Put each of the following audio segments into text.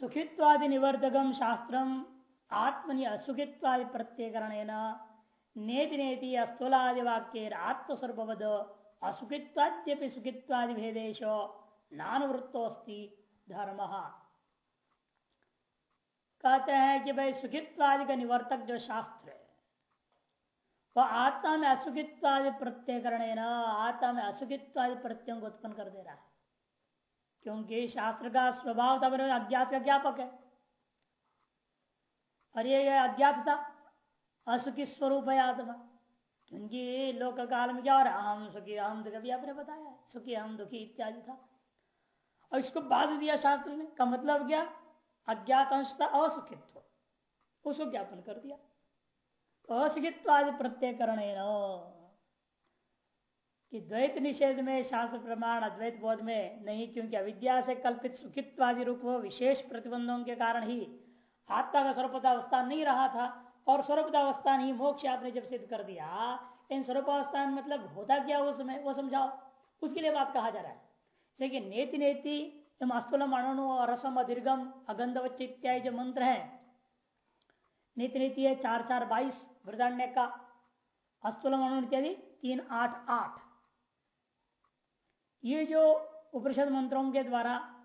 सुखित्वादि निवर्तकम शास्त्रम आत्मनि असुखित्वादि प्रत्ययकरण नेति नेति अस्थूलादि वाक्य आत्मस्वरूपवद असुखित्वाद्यपि सुखित्वादि भेदेश नानुवृत्तोस्ति धर्म। कहते हैं कि भाई सुखित्वादि का निवर्तक जो शास्त्र है वह आत्मा में असुखित्वादि प्रत्ययकरण आत्मा में असुखित्वादि प्रत्ययों को उत्पन्न कर दे रहा है। क्योंकि शास्त्र का स्वभाव तब अज्ञात का ज्ञापक है। और ये अज्ञात था असुखी स्वरूप है आत्मा। क्योंकि लोक काल में क्या हो रहा हम सुखी हम दुख, अभी आपने बताया सुखी हम दुखी इत्यादि था। और इसको बाध दिया शास्त्र ने, का मतलब क्या? अज्ञात अंश था असुखित्व। उसको ज्ञापन कर दिया। असुखित्व आदि प्रत्ययकरण कि द्वैत निषेध में, शास्त्र प्रमाण, अद्वैत बोध में नहीं, क्योंकि अविद्या से कल्पित सुखित्वादि रूप विशेष प्रतिबंधों के कारण ही आत्मा का स्वरूपतावस्था नहीं रहा था और स्वरूपतावस्था नहीं मोक्ष आपने जब सिद्ध कर दिया, इन स्वरूपावस्थान मतलब होता क्या उसमें वो समझाओ। उसके लिए बात कहा जा रहा है। जैसे नेति नेति अस्तुलम अणु रसम दीर्घम अगंधवच इत्यादि जो मंत्र है, नीति नीति है चार चार बाईस वृदान्य का, अस्तुलम अणु इत्यादि, तीन आठ आठ। ये जो उपनिषद मंत्रों के द्वारा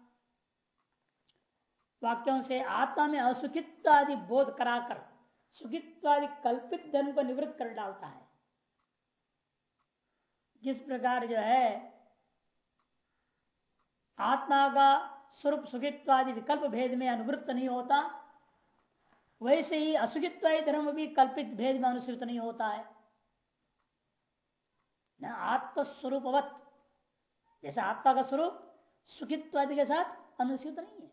वाक्यों से आत्मा में असुखित्व आदि बोध कराकर सुखित्व आदि कल्पित धन को निवृत्त कर डालता है। जिस प्रकार जो है, आत्मा का स्वरूप सुखित्व आदि विकल्प भेद में अनुवृत्त नहीं होता, वैसे ही असुखित्व धर्म भी कल्पित भेद में अनुसृत नहीं होता है। न आत्मस्वरूपवत जैसे आत्मा का स्वरूप सुखित्वादि के साथ अनुसूत नहीं है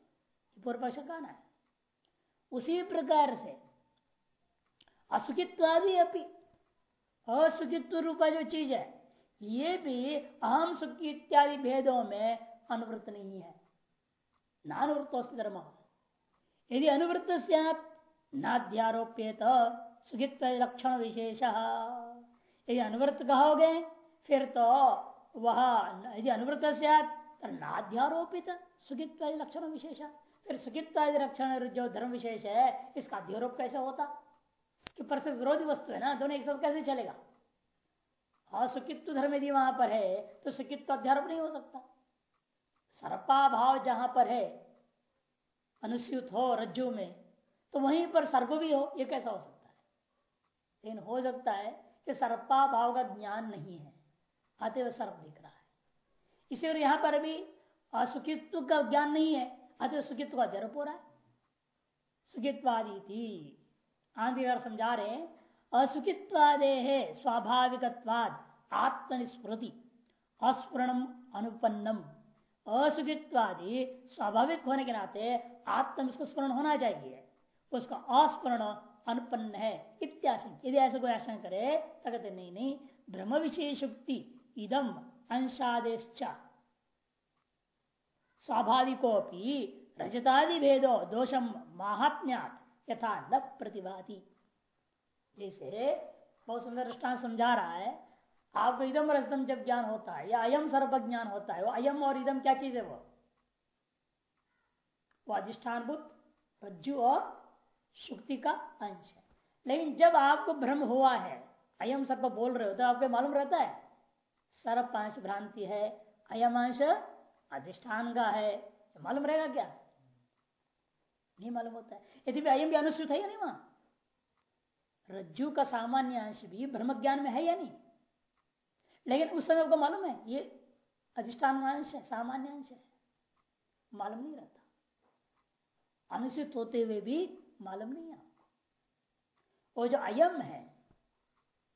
पूर्व पक्ष कहना है। उसी प्रकार से असुखित्वादि अपनी असुखित्व रूपा जो चीज़ है, ये भी अहम सुखी इत्यादि भेदों में अनुवृत्त नहीं है। नानुवृत्त धर्म। यदि अनुवृत्त नाध्यारोप्यत सुखित्व लक्षण विशेष। यदि अनुवृत्त कहोगे, फिर तो वह यदि अनुवृत्त नाध्यारोपित सुखित्व लक्षण विशेष। फिर सुखित्व लक्षण जो धर्म विशेष है, इसका अध्यारोप कैसे होता? कि परस्पर विरोधी वस्तु है ना, दोनों एक साथ कैसे चलेगा? असुखित्व धर्म यदि वहाँ पर है तो सुखित्व अध्यारोप नहीं हो सकता। सर्पा भाव जहाँ पर है अनुसूत हो रज्जु में तो वहीं पर सर्प भी हो, ये कैसा हो सकता है? लेकिन हो सकता है कि सर्पा भाव का ज्ञान नहीं है। हुए सर्प दिख रहा है। इसी और यहाँ पर भी असुखित्व का ज्ञान नहीं है आते सुखित्व का जरूप हो रहा है। सुखित्वादी थी आंधी समझा रहे असुखित्वादे है स्वाभाविक आत्मनिस्मृति अस्फुरणम अनुपन्नम। असुखित्वादि स्वाभाविक होने के नाते आत्म स्मरण होना चाहिए, उसका अस्मरण अनुपन्न है। इत्याशंक। यदि ऐसा कोई आशंका करे तो कहते नहीं नहीं ब्रह्म विशेषुक्ति इदम अंशादेश स्वाभाविकोपी रजतादि भेदो दोषम महात्म्यात, यथा न प्रतिभाति। जैसे, बहुत सुंदर दृष्टान समझा रहा है आपको इदम और रजतम जब ज्ञान होता है, या अयम सर्व ज्ञान होता है, वो अयम और इदम क्या चीज़ है वो? वो अधिष्ठान बुद्ध रज्जु और शुक्ति का अंश है। लेकिन जब आपको भ्रम हुआ है, अयम सर्प बोल रहे हो तो आपको मालूम रहता है सर्प अंश भ्रांति है अयम अंश अधिष्ठान का है मालूम रहेगा क्या? नहीं मालूम होता है। यदि अयम भी अनुसूत है या नहीं वहाँ? रज्जु का सामान्य अंश भी ब्रह्म ज्ञान में है या नहीं? लेकिन उस समय आपको मालूम है, ये अधिष्ठान अंश है, सामान्य अंश है। मालूम नहीं रहता। अनुसूत होते हुए भी मालूम नहीं है वो जो अयम है,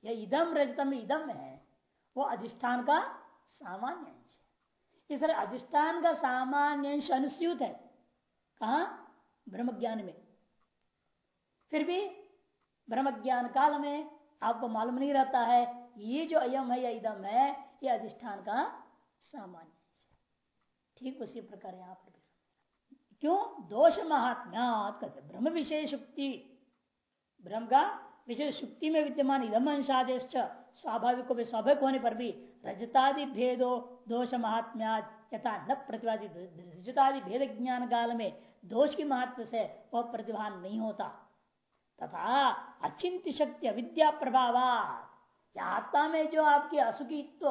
या इदम रजतम इदम है वो अधिष्ठान का सामान्य अंश है। इस तरह अधिष्ठान का सामान्य अंश अनुस्यूत है। कहा? ब्रह्म ज्ञान में। फिर भी ब्रह्म ज्ञान काल में आपको मालूम नहीं रहता है, ये जो अयम है या इदम है, ये अधिष्ठान का सामान्य ठीक उसी प्रकार यहाँ पर क्यों? दोष महात्म्यात कहते ब्रह्म विशेष शुक्ति। ब्रह्म का विशेष शुक्ति में विद्यमान इदम अंशादेश स्वाभाविक स्वाभाविक होने पर भी रजतादि भेदो दोष महात्म्या यथा न प्रतिवादी रजतादि भेद ज्ञान काल में दोष की महत्व से वह प्रतिभान नहीं होता। तथा अचिंत शक्ति अविद्या प्रभाव आत्मा में जो आपकी असुखित्व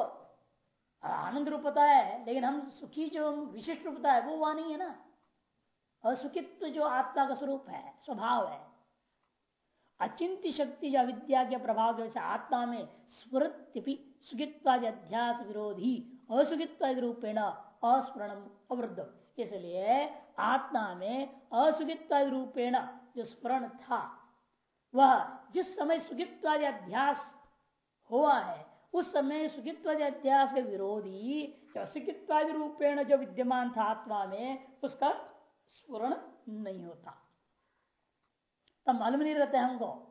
आनंद रूपता है, लेकिन हम सुखी जो विशिष्ट रूपता है, वो वहाँ नहीं है ना। असुखित्व जो आत्मा का स्वरूप है, स्वभाव है अचिंत शक्ति या विद्या के प्रभाव जैसे आत्मा में स्मृत्यपि सुखित्वाद अध्यास विरोधी, असुखित्वाद रूपेण अस्मरणम अवृद्ध इसलिए आत्मा में असुखित्वाद रूपेण जो स्मरण था, वह जिस समय सुखित्वाद अध्यास हुआ है, उस समय सुखित्वाद अध्यास के विरोधी असुखित्वादि रूपेण जो विद्यमान था आत्मा में, उसका स्मरण नहीं होता। तब मालूम नहीं रहता हमको।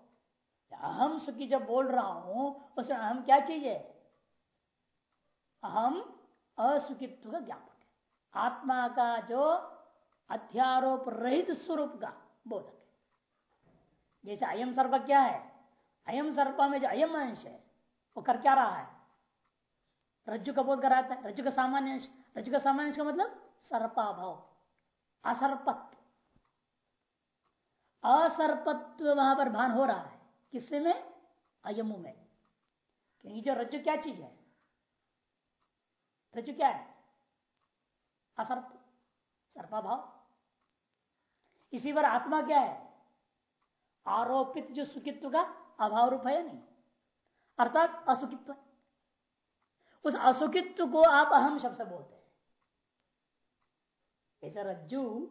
अहम सुखी जब बोल रहा हूँ, उसमें अहम क्या चीज़ है? अहम असुखित्व का ज्ञापक है। आत्मा का जो अध्यारोप रहित स्वरूप का बोधक है। जैसे अयम सर्प क्या है? अयम सर्प में जो अयम अंश है, वो कर क्या रहा है? रज्जु का बोध कराता है। रज्जु का सामान्य अंश। रज्जु का सामान्य अंश का मतलब सर्पाभाव। असर्पत्व। असर्पत्व वहाँ पर भान हो रहा है। किससे में? अयमु में। क्योंकि जो रज्जु क्या चीज़ है? रज्जु क्या है? असर्प सर्पा भाव इसी पर आत्मा क्या है? आरोपित जो सुखित्व का अभाव रूप है नहीं? अर्थात असुखित्व उस असुखित्व को आप अहम शब्द से बोलते हैं। ऐसा रज्जु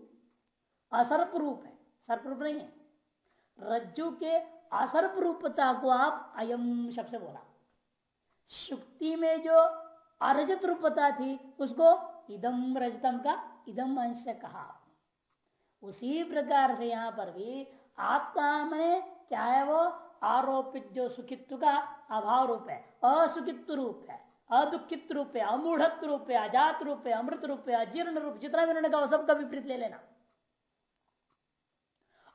असर्प रूप है। सर्प रूप नहीं है। रज्जु के असर्प रूपता को आप अयम शब्द से बोला। शुक्ति में जो अरजत रूपता थी, उसको इदम रजतम का इदम अंश से कहा। उसी प्रकार से यहाँ पर भी आत्मा में क्या है वो? आरोपित जो सुखित्व का अभाव रूप है, असुखित्व रूप है अदुखित रूप है अमूढ़ रूप है, अजात रूप है, अमृत रूप है, अजीर्ण रूप, जितना भी उन्होंने कहा सबका विपरीत ले लेना।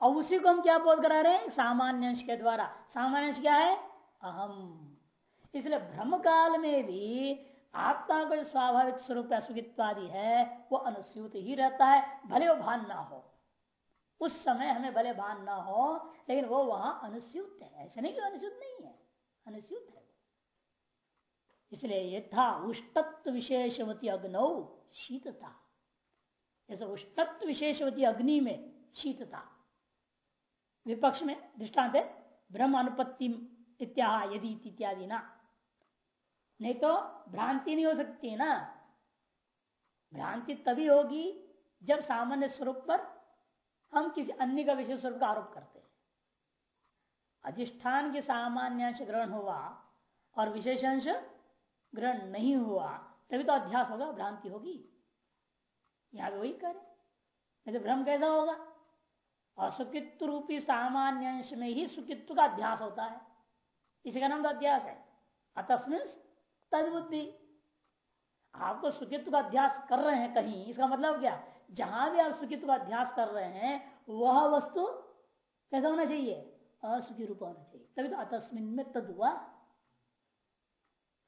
और उसी को हम क्या बोध करा रहे हैं? सामान्य अंश के द्वारा। सामान्य अंश क्या है? अहम। इसलिए भ्रम काल में भी आत्मा का जो स्वाभाविक स्वरूप असुखित्वादि है, वो अनुस्यूत ही रहता है, भले वो भान ना हो। उस समय हमें भले भान ना हो, लेकिन वो वहाँ अनुस्यूत है। ऐसे नहीं कि अनुस्यूत नहीं है। अनुस्यूत है इसलिए यथा उष्टत्व विशेषवती अग्नौ शीतता। जैसे उष्टत्व विशेषवती अग्नि में शीतता। विपक्ष में दृष्टांत है ब्रह्म अनुपत्ति इत्या यदि इत्यादि ना। नहीं तो भ्रांति नहीं हो सकती ना। भ्रांति तभी होगी जब सामान्य स्वरूप पर हम किसी अन्य का विशेष स्वरूप का आरोप करते हैं। अधिष्ठान के सामान्य अंश ग्रहण हुआ और विशेष अंश ग्रहण नहीं हुआ, तभी तो अध्यास होगा, भ्रांति होगी। यहाँ भी वही करें नहीं तो भ्रम कैसा होगा? असुखित्व रूपी सामान्य अंश में ही सुखित्व का अध्यास होता है। इसी का नाम तो अध्यास है। अतस्मिन तद बुद्धि आपको सुखित्व का अध्यास कर रहे हैं कहीं, इसका मतलब क्या? जहाँ भी आप सुखित्व का अध्यास कर रहे हैं, वह वस्तु कैसा होना चाहिए? असुखी रूप होना चाहिए। तभी तो अतस्मिन में तद हुआ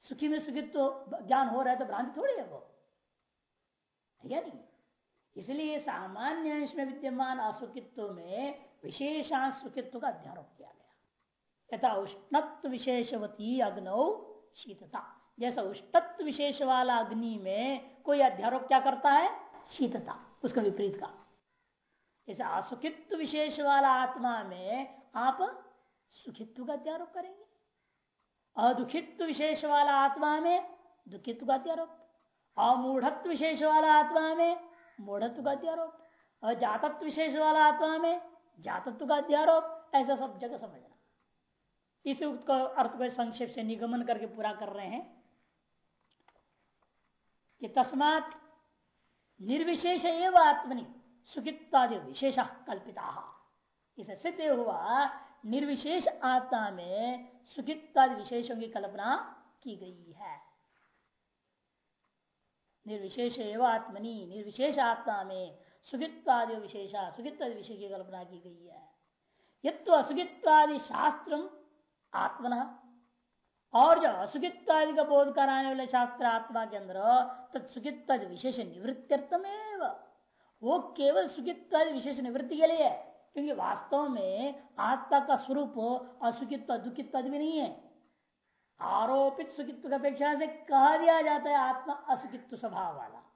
सुखी में सुखित्व ज्ञान हो रहा है तो भ्रांति थोड़ी है वो। है नहीं? इसलिए सामान्य अंश में विद्यमान असुखित्व में विशेषांश सुखित्व का अध्यारोप किया गया। यथा उष्णत्व विशेषवती अग्नौ शीतता। जैसा उष्णत्व विशेष वाला अग्नि में कोई अध्यारोप क्या करता है? शीतता। उसका विपरीत का जैसे असुखित्व विशेष वाला आत्मा में आप सुखित्व का अध्यारोप करेंगे। अदुखित्व विशेष वाला आत्मा में दुखित्व का अध्यारोप। अमूढ़त्व विशेष वाला आत्मा में मूढ़त्व का अध्यारोप और जातत्व विशेष वाला आत्मा में जातत्व का अध्यारोप ऐसा सब जगह समझना। इस उक्त को अर्थ को संक्षेप से निगमन करके पूरा कर रहे हैं कि तस्मात निर्विशेष एवं आत्मनि सुखित्वादि विशेष कल्पिता। इसे सिद्ध हुआ, निर्विशेष आत्मा में सुखित्वादि विशेषों की कल्पना की गई है। निर्विशेष एवं आत्मनि, निर्विशेष आत्मा में सुखित्वादि विशेषा, सुखित्वादि विषय की कल्पना की गई है। यत्व असुखित्वादि शास्त्र आत्मन, और जो असुखित्वादि का बोध कराने वाले शास्त्र आत्मा के अंदर तत्सुखित्वादि विशेष निवृत्त्यर्थम वो केवल सुखित्वादि विशेष निवृत्ति के लिए है, क्योंकि वास्तव में आत्मा का स्वरूप असुखित्व, दुखित्व भी नहीं है। आरोपित सुखित्व की अपेक्षा से कहा दिया जाता है आत्मा असुखित्व स्वभाव वाला।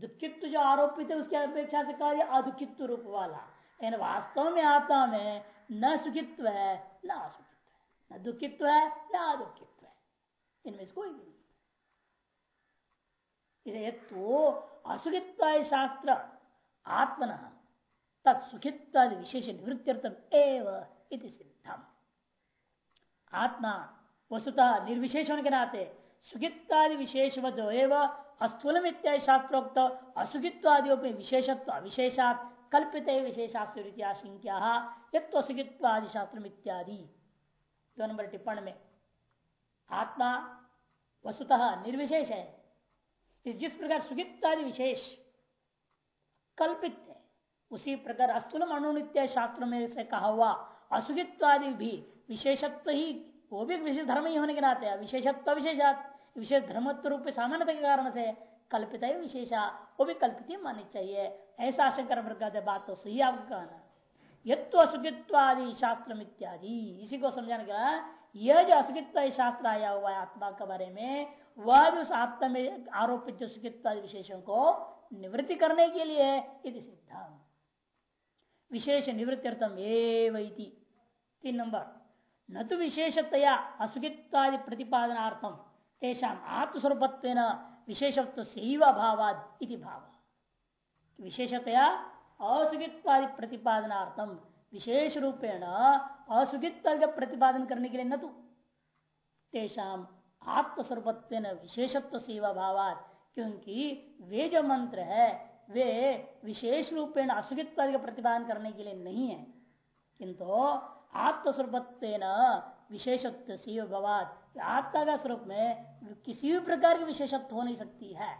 दुखित्व जो आरोपित है, उसकी अपेक्षा से कहा दिया अदुखित्व रूप वाला। लेकिन वास्तव में आत्मा में न सुखित्व है, न असुखित्व है। न दुखित्व है, न अदुखित्व है। इनमें से कोई भी नहीं। तो असुखित्व शास्त्र, आत्मन तत्सुखित्व विशेष निवृत्त्यर्थम एव सिद्धम। आत्मा वस्तुतः निर्विशेष होने के नाते, सुखित्वादि विशेषवद अस्थूलम इत्यादि शास्त्रोक्त असुखित्वादियों में विशेषत्व विशेषात कल्पित विशेषाश्चर्याशंक्या यत्व सुखित्वादि शास्त्र इत्यादि दो नंबर टिप्पण में, आत्मा वस्तुतः निर्विशेष है। जिस प्रकार सुखित्वादि विशेष कल्पित है, उसी प्रकार अस्थूल अनुनित्य शास्त्र में से कहा हुआ असुखित्वादि भी विशेषत्व ही वो भी विशेष धर्म ही होने के नाते विशेषत्व विशेषात। विशेष धर्मत्व रूप सामान्यता के कारण से कल्पित है, विशेषा। वो भी कल्पित ही माननी चाहिए। ऐसा शंकर वर्ग बात तो सही आपको कहना। यत्व असुखित्वादि शास्त्र इत्यादि। इसी को समझाने के यह जो असुखित्व शास्त्र आया हुआ है आत्मा के बारे में, वह भी उस आत्मा में आरोपित जो सुखित्वादि विशेषों को निवृत्ति करने के लिए सिद्धांत विशेष निवृत्त्यर्थम एवं तीन नंबर। न तो विशेषतया असुखित्वादि प्रतिपादनार्थम तेषा आत्मस्वरूपत्व विशेषत्व से भावाद भाव। विशेषतया असुखित्वादि प्रतिपादनार्थम विशेष रूपेण असुखित्व का प्रतिपादन करने के लिए न तो। तेषाम आत्मस्वरूपत्व विशेषत्व सेवा भावाद क्योंकि वे जो मंत्र है, वे विशेष रूपेण असुखित्व का प्रतिपादन करने के लिए नहीं है। किंतु आत्मस्वरूपत्व विशेषत्व से भवाद आत्मा का स्वरूप में किसी भी प्रकार की विशेषत्व हो नहीं सकती है।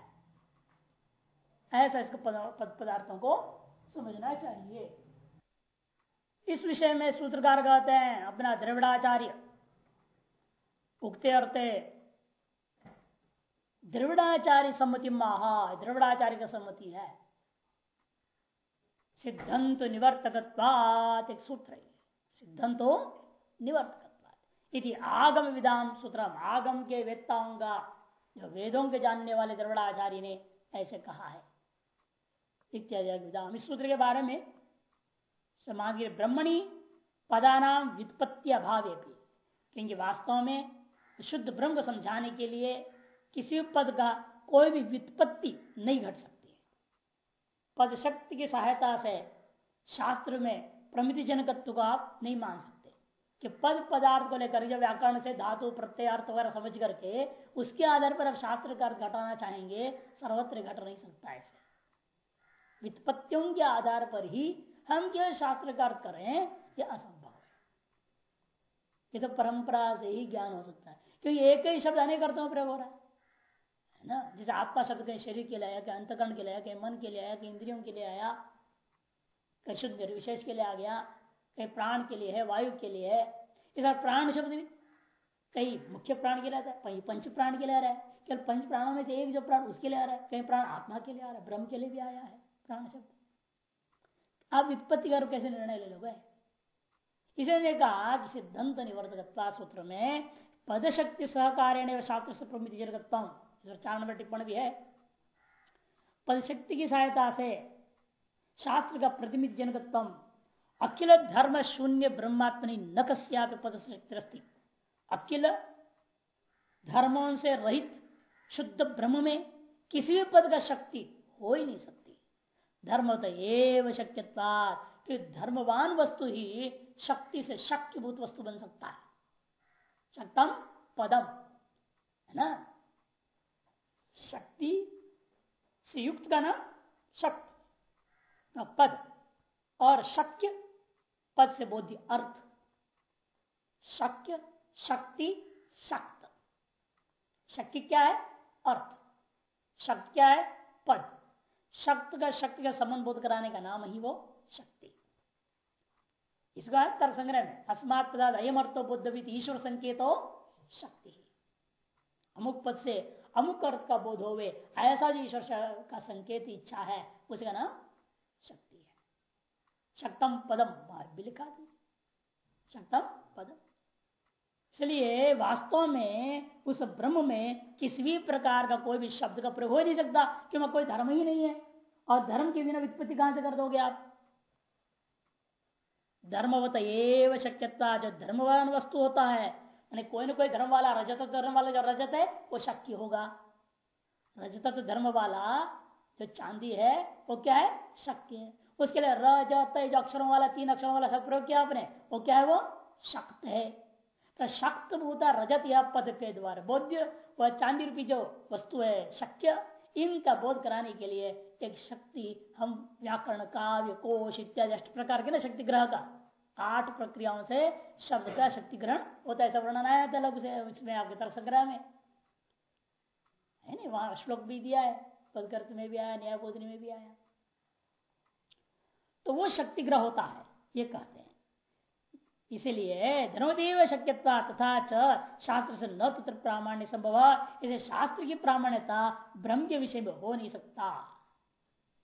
ऐसा इसको पद पदार्थों को समझना चाहिए। इस विषय में सूत्रकार कहते हैं, अपना द्रविड़ाचार्य। उगते अर्थे द्रविड़ाचार्य सम्मति महा द्रविड़ाचार्य का सम्मति है। सिद्धंत निवर्तक एक सूत्र है। सिद्धंतो निवर्तक इति आगम विधान सूत्र आगम के वेत्ताओं का जो वेदों के जानने वाले द्रविड़ाचार्य ने ऐसे कहा है। इत्यादि इस सूत्र के बारे में समाज ब्रह्मणी पदानाम व्युत्पत्ति अभाव क्योंकि वास्तव में शुद्ध ब्रह्म को समझाने के लिए किसी पद का कोई भी व्युत्पत्ति नहीं घट सकती। पद शक्ति की सहायता से शास्त्र में प्रमिति जनकत्व को आप नहीं मान सकते। कि पद पदार्थ को लेकर जब व्याकरण से धातु प्रत्यार्थ वगैरह समझ करके उसके आधार पर आप शास्त्र का अर्थ घटाना चाहेंगे, सर्वत्र घट नहीं सकता ऐसे वित्पत्तियों के आधार पर ही हम केवल शास्त्र का अर्थ करें यह असंभव है। ये तो परंपरा से ही ज्ञान हो सकता है। क्योंकि एक ही शब्द अनेक अर्थों में प्रयोग हो रहा है। है ना? जैसे आत्मा शब्द कहीं शरीर के लिए आया, कहीं अंतकरण के लिए आया, कहीं मन के लिए आया, कहीं इंद्रियों के लिए आया शुद्ध निर्विशेष के लिए आ गया, कहीं प्राण के लिए है, वायु के लिए है। इस प्राण शब्द भी कहीं मुख्य प्राण के लिए आता है कहीं पंच प्राण के लिए आ रहा है। केवल पंच प्राणों में से एक जो प्राण उसके लिए आ रहा है, कहीं प्राण आत्मा के लिए आ रहा है, ब्रह्म के लिए भी आया है, प्राण शब्द। आप वित्पत्ति कर कैसे निर्णय ले लोगे? इसलिए कहा कि सिद्धांत निवर्तक सूत्र में पद शक्ति सहकार्य शास्त्र से प्रमित जगत्तम चार नंबर टिप्पण भी है। पद शक्ति की सहायता से शास्त्र का प्रतिमित जनकत्व अखिल धर्म शून्य ब्रह्मात्मनि न कस्या पद शक्ति अखिल धर्मों से रहित शुद्ध ब्रह्म में किसी भी पद का शक्ति हो ही नहीं सकती। धर्म तो एवं शक्यता कि धर्मवान वस्तु ही शक्ति से शक्तिभूत वस्तु बन सकता है। शक्तम पदम, है ना? शक्ति से युक्त का नाम शक्ति। पद और शक्य पद से बोध्य अर्थ। शक्य, शक्ति, शक्त। शक्ति क्या है? अर्थ। शक्ति क्या है? पद। शक्त का, शक्ति का संबंध बोध कराने का नाम ही वो शक्ति। इसका तर्क संग्रह में। अस्मात् पदार्थ अयम अर्थो बुद्धवित ईश्वर संकेतो शक्ति। अमुक पद से अमुक अर्थ का बोध होवे, ऐसा जो ईश्वर का संकेत इच्छा है उसका नाम शक्तम पदम भी लिखा दी। शक्तम पदम। इसलिए वास्तव में उस ब्रह्म में किसी भी प्रकार का कोई भी शब्द का प्रयोग हो नहीं सकता क्योंकि कोई धर्म ही नहीं है। और धर्म के बिना वित्पत्ति कहाँ से कर दोगे आप? धर्मवत एव शक्यता, जो धर्मवान वस्तु होता है, यानी कोई ना कोई धर्म वाला रजत धर्म वाला जो रजत है, वो शक्य होगा। रजत धर्म वाला जो चांदी है, वो क्या है? शक्य है। उसके लिए रजत जो अक्षरों वाला, तीन अक्षरों वाला सब प्रयोग किया आपने, वो क्या है वो? शक्त है। तो शक्त भूता रजत या पद के द्वारा। बोध्य, वह चांदी रूपी जो वस्तु है, शक्य, इनका बोध कराने के लिए एक शक्ति, हम व्याकरण, काव्य, कोश इत्यादि अष्ट प्रकार के ना शक्ति ग्रह का, आठ प्रक्रियाओं से शब्द का शक्ति ग्रहण होता है। ऐसा वर्णन आया था लघु उसमें आपके तर्क संग्रह में। है नहीं? वहाँ श्लोक भी दिया है पदकर्त में भी आया, न्याय बोधनी में भी आया। तो वो शक्ति ग्रह होता है, ये कहते हैं। इसीलिए धर्मदेव शक्यता तथा च शास्त्र से न तत्र प्रामाण्य संभव, इसे शास्त्र की प्रामाण्यता ब्रह्म के विषय में हो नहीं सकता।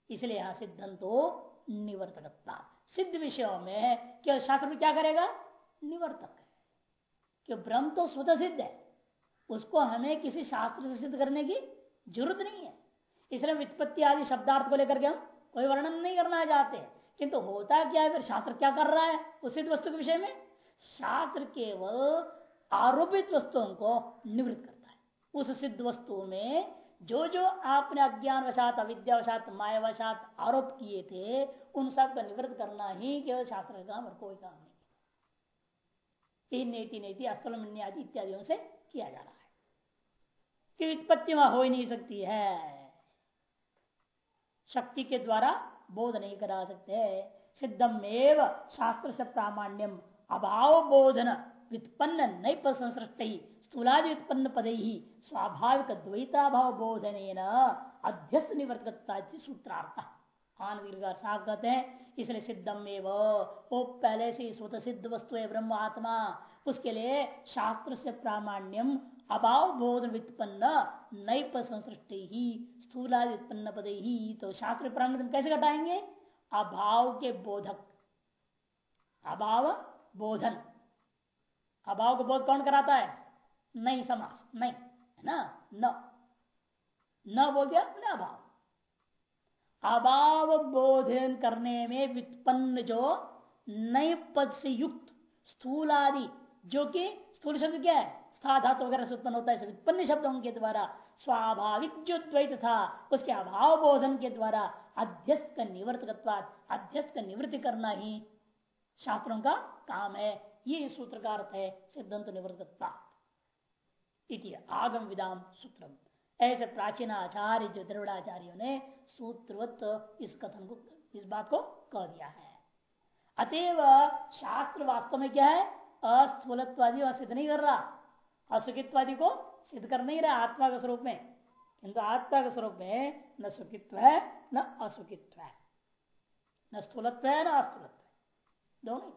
इसलिए यहाँ सिद्धांतो निवर्तकता सिद्ध विषयों में क्या शास्त्र में क्या करेगा? निवर्तक है। ब्रह्म तो स्वतः सिद्ध है। उसको हमें किसी शास्त्र से सिद्ध करने की ज़रूरत नहीं है। इसलिए वित्पत्ति आदि शब्दार्थ को लेकर के हम कोई वर्णन नहीं करना चाहते। किंतु होता क्या है, फिर शास्त्र क्या कर रहा है उस वस्तु के विषय में? शास्त्र केवल आरोपित वस्तुओं को निवृत्त करता है। उस सिद्ध वस्तु में जो जो आपने अज्ञान वशात अविद्यावशात, मायावशात आरोप किए थे, उन सब का निवृत्त करना ही केवल शास्त्र का काम और कोई काम नहीं। तीन नेति नेति अस्थल आदि इत्यादियों से किया जा रहा है। कि उत्पत्ति वहाँ हो ही नहीं सकती है। शक्ति के द्वारा बोध नहीं करा सकते सिद्धम एव शास्त्र से प्रामाण्यम अभाव बोधन वित्पन्न नई संसृष्ट स्थूलादि उत्पन्न पद ही स्वाभाविक द्वैताभाव बोधन अध्यस्त निवर्तकता सूत्रार्थ आन साफ़ कहते हैं, इसलिए सिद्धम वो पहले से स्वतः सिद्ध वस्तु है ब्रह्म आत्मा उसके लिए शास्त्र से प्रामाण्यम अभाव बोध व्युत्पन्न नई संसृष्टि ही स्थूलादि उत्पन्न पद ही तो शास्त्र प्रामाण्य कैसे घटाएँगे? अभाव के बोधक। अभाव बोधन। अभाव को बोध कौन कराता है? नहीं समास नहीं है ना? न। न बोल दिया न अभाव। अभाव बोधन करने में वित्पन्न जो नए पद से युक्त स्थूल आदि जो कि स्थूल शब्द क्या है? स्थाधात वगैरह से उत्पन्न होता है वित्पन्न शब्दों के द्वारा स्वाभाविक जो द्वैत था उसके अभाव बोधन के द्वारा अध्यस्त का निवर्तक अध्यस्त का निवृत्ति करना ही शास्त्रों का काम है। ये सूत्र का अर्थ है सिद्धांत निवर्तकता आगम विदाम सूत्रम। ऐसे प्राचीन आचार्य, जो द्रविड़ाचार्यों ने सूत्रवत इस कथन को, इस बात को कह दिया है। अतएव शास्त्र वास्तव में क्या है? अस्थूलत्वादी सिद्ध नहीं कर रहा। असुखित्वादी को सिद्ध कर नहीं रहा आत्मा के स्वरूप में किंतु आत्मा के स्वरूप में न सुखित्व है न असुखित्व। है न स्थूलत्व है न अस्थूलत्व। दोनों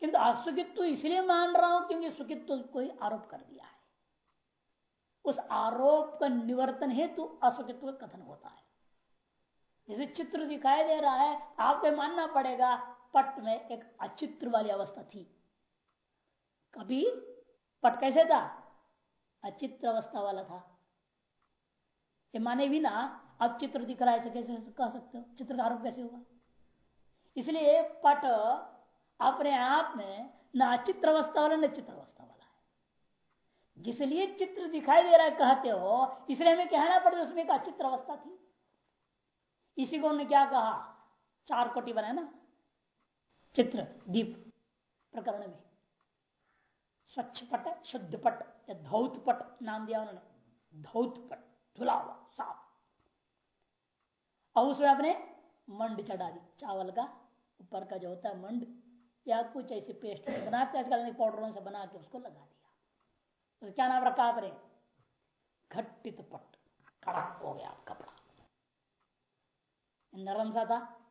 किंतु असुखित्व इसलिए मान रहा हूँ क्योंकि सुखित्व कोई आरोप कर दिया है। उस आरोप का निवर्तन हेतु असुखित्व कथन होता है। जैसे चित्र दिखाई दे रहा है, आपको मानना पड़ेगा, पट में एक अचित्र वाली अवस्था थी। कभी पट कैसे था? अचित्र अवस्था वाला था। ये माने भी ना, अब चित्र दिख रहा है कैसे कह सकते हो? चित्र का आरोप कैसे होगा इसलिए पट अपने आप में न अचित्र अवस्था वाला, न चित्र अवस्था वाला है। जिसलिए चित्र दिखाई दे रहा है, कहते हो, इसलिए हमें कहना पड़े उसमें एक अचित्र अवस्था थी। इसी को उन्होंने क्या कहा? चार कोटि बनाया ना? चित्र, दीप प्रकरण में। स्वच्छ पट शुद्ध पट या धौत पट नाम दिया उन्होंने। धौत पट धुला हुआ साफ़। और उसमें अपने मंड चढ़ा दी, चावल का, ऊपर का जो होता है मंड, या कुछ ऐसी पेस्ट बनाते आजकल पाउडरों से बना के उसको लगा दिया। तो क्या नाम रखा आपने? घटित पट कड़क हो गया कपड़ा। नरम सा था,